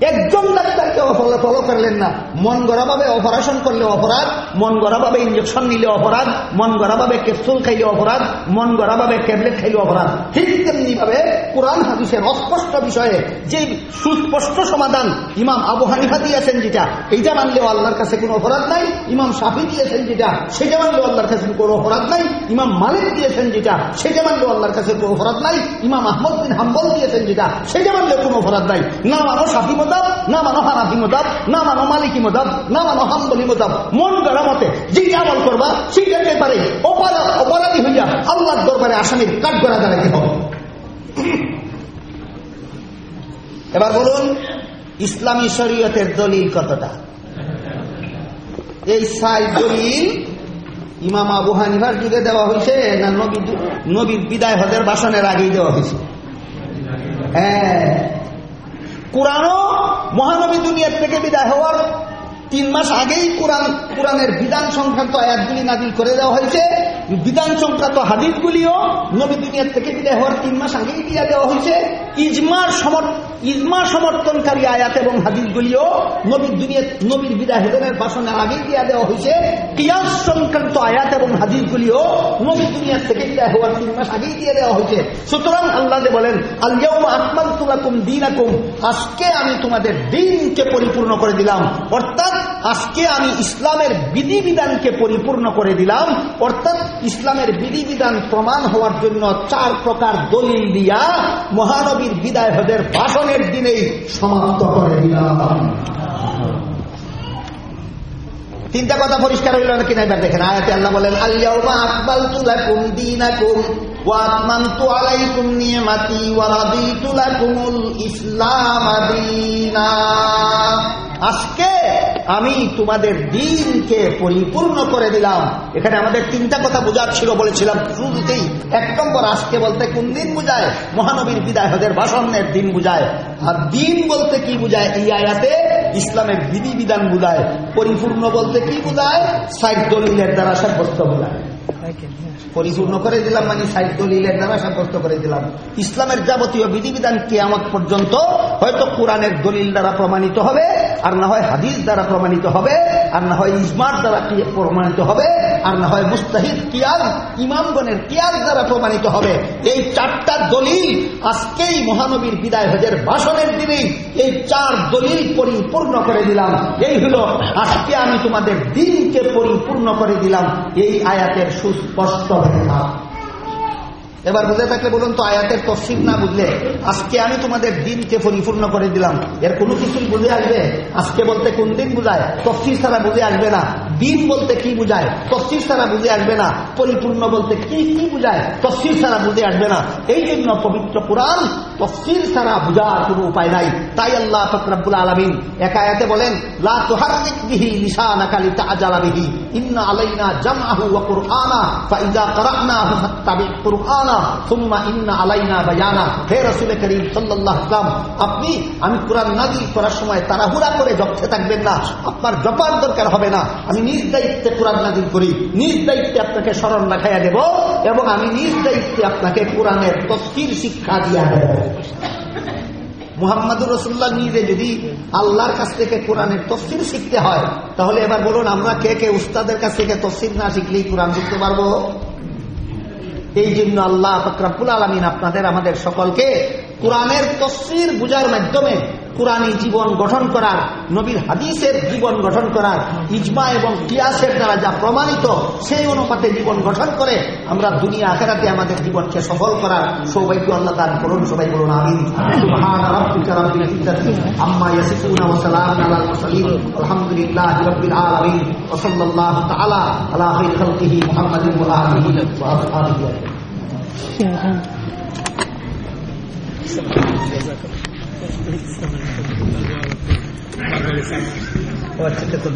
A: একজন ডাক্তারকে ফলো করলেন না। মন গড়াভাবে অপারেশন করলে অপরাধ, মন গড়াভাবে ইঞ্জেকশন নিলে অপরাধ, মন গড়াভাবে ক্যাপসুল খাইলে অপরাধ, মন গড়াভাবে ট্যাবলেট খাইলে অপরাধ। ঠিক তেমনি ভাবে কোরআন, হাদিসের অস্পষ্ট বিষয়ে যে সুস্পষ্ট সমাধান ইমাম আবু হানিফা দিয়েছেন যেটা, এইটা মানলেও আল্লাহর কাছে কোনো অপরাধ নাই। ইমাম সাফি দিয়েছেন যেটা, সেটা মানলেও আল্লাহর কাছে কোনো অপরাধ নাই। ইমাম মালিক দিয়েছেন যেটা, সেটা মানলেও আল্লাহর কাছে কোনো অপরাধ নাই। ইমাম আহমদ বিন হাম্বল দিয়েছেন যেটা, সেটা মানলেও কোনো অপরাধ নাই। না মানো সাফি মতাব না মানো হানাফি মতাব না মানো মতাব না মানো হাম্বলি মতাব মন গড়া মতে আমল করবা ব্যাপারে অপরাধী হইয়া দরবারে আসামির কাঠ গড়া দাঁড়াইতে হবে। এবার বলুন, ইসলামী শরীয়তের দলিল কতটা? এই সাই দলিল ইমাম আবু যুগে দেওয়া হয়েছে না নবী নবীর বিদায় হদের বাসনের আগেই দেওয়া হয়েছে? হ্যাঁ। কোরআনও মহানবী দুনিয়ার থেকে বিদায় হওয়ার তিন মাস আগেই কোরআন, কোরআনের বিধান সংক্রান্ত আয়াতগুলি নাজিল করে দেওয়া হয়েছে। বিধান সংক্রান্ত হাদিসগুলিও নবী দুনিয়ার থেকে বিদায় হওয়ার তিন মাস আগেই দিয়ে দেওয়া হয়েছে। ইজমার ইজমা সমর্থনকারী আয়াত এবং হাদিসগুলিও নবীর দুনিয়া নবীর বিদায় হেদনের বাসনের আগেই দিয়ে দেওয়া হয়েছে। কিয়াস সংক্রান্ত আয়াত এবং হাদিসগুলিও নবীর দুনিয়ার থেকে বিদায় হওয়ার তিন মাস আগেই দিয়ে দেওয়া হয়েছে। সুতরাং আল্লাহ বলেন আল্লাহ আকমাল তুলাকুম দিন আকুম আজকে আমি তোমাদের দিনকে পরিপূর্ণ করে দিলাম। অর্থাৎ আজকে আমি ইসলামের বিধিবিধানকে পরিপূর্ণ করে দিলাম, অর্থাৎ ইসলামের বিধিবিধান প্রমাণ হওয়ার জন্য চার প্রকার দলিল দিয়া মহানবীর বিদায় হদের ভাষণের দিনেই সমাপ্ত করে দিলাম। তিনটা কথা পরিষ্কার হইল নাকি না এবার দেখেন, আয়াতে আল্লাহ বলেন আল্লাহ আকবাল তুলাকুম দিনাকুম ওয়াতমান্তু আলাইকুম নিয়ামাতি ওয়া রাদিতু লাকুমুল ইসলাম আদিনা আজকে আমি তোমাদের দিনকে পরিপূর্ণ করে দিলাম। এখানে আমাদের তিনটা কথা বোঝার ছিল বলেছিলাম শুরুতেই। এক নম্বর, আজকে বলতে কোন দিন বুঝায়? মহানবীর বিদায় হদের ভাষণের দিন বুঝায়। আর দিন বলতে কি বুঝায়? এই আয়াতে ইসলামের বিধিবিধান বুঝায়। পরিপূর্ণ বলতে কি বুঝায়? সাইড দলিলের দ্বারা সাব্যস্ত বুঝায়। পরিপূর্ণ করে দিলাম মানে সাইড দলিলের দ্বারা সাব্যস্ত করে দিলাম। ইসলামের যাবতীয় বিধিবিধান কেয়ামত পর্যন্ত হয়তো কোরআনের দলিল দ্বারা প্রমাণিত হবে, আর না হয় হাদিস দ্বারা প্রমাণিত হবে, আর না হয় ইসমার দ্বারা প্রমাণিত হবে, আর না হয় মুস্তাহিদ কিয়াল, ইমামগণের কিয়াল দ্বারা প্রমাণিত হবে। এই চারটা দলিল আজকেই মহানবীর বিদায় হজের ভাষণের দিনেই এই চার দলিল পরিপূর্ণ করে দিলাম। এই হলো, আজকে আমি তোমাদের দিনকে পরিপূর্ণ করে দিলাম। এই আয়াতের সুস্পষ্ট ব্যাখ্যা এবার বুঝে থাকলে বলুন তো, আয়াতের তফসিল না বুঝলে আজকে আমি তোমাদের দিনকে পরিপূর্ণ করে দিলাম। এর কোনো কিছুই বুঝে আসবে? আজকে বলতে কোন দিন বুঝায়? তফসিল ছাড়া বুঝে আসবে না। দিন বলতে কি বুঝায়? তফসিল ছাড়া বুঝে আসবে না। পরিপূর্ণ বলতে কি কি বুঝায়? তফসিল ছাড়া বুঝে আসবে না। এই জন্য পবিত্র কোরআন তফসিল ছাড়া বুঝার কোনো উপায় নাই। তাই আল্লাহ ফকরাবুল আলমিন একায়াতে বলেন, লা ইন্না আলাইনা জামআহু ওয়া কুরআনা। ফাইযা ক্বারানাহু ফাত্তাবি কুরআনা। আপনি, আমি কোরআন নাযিল করার সময় তাড়াহুড়া করে জপতে থাকবেন না। আপনার জপার দরকার হবে না। আমি নিজ দায়িত্বে কোরআন নাযিল করি, নিজ দায়িত্বে আপনাকে স্মরণ রাখাইয়া দেব এবং আমি নিজ দায়িত্বে আপনাকে কোরআনের তফসির শিক্ষা দিয়া দেব। মুহাম্মাদুর রসুল্লাহ নিজে যদি আল্লাহর কাছ থেকে কোরআনের তফসির শিখতে হয়, তাহলে এবার বলুন, আমরা কে কে উস্তাদের কাছ থেকে তফসির না শিখলেই কোরআন শিখতে পারব? এই জন্য আল্লাহ ফকরাবুল আলমিন আপনাদের আমাদের সকলকে কোরআনের তসির বুঝার মাধ্যমে কোরআনী জীবন গঠন করার, নবীর হাদিসের জীবন গঠন করার, ইজমা এবং কিয়াসের দ্বারা যা প্রমাণিত, সেই অনুপাতে জীবন গঠন করে আমরা দুনিয়া আখেরাতে আমাদের জীবনকে সফল করার সৌভাগ্য আল্লাহ দান করুন, সবাই বলুন আমিন। আম্মা ইয়াসিফুন ও আচ্ছা তো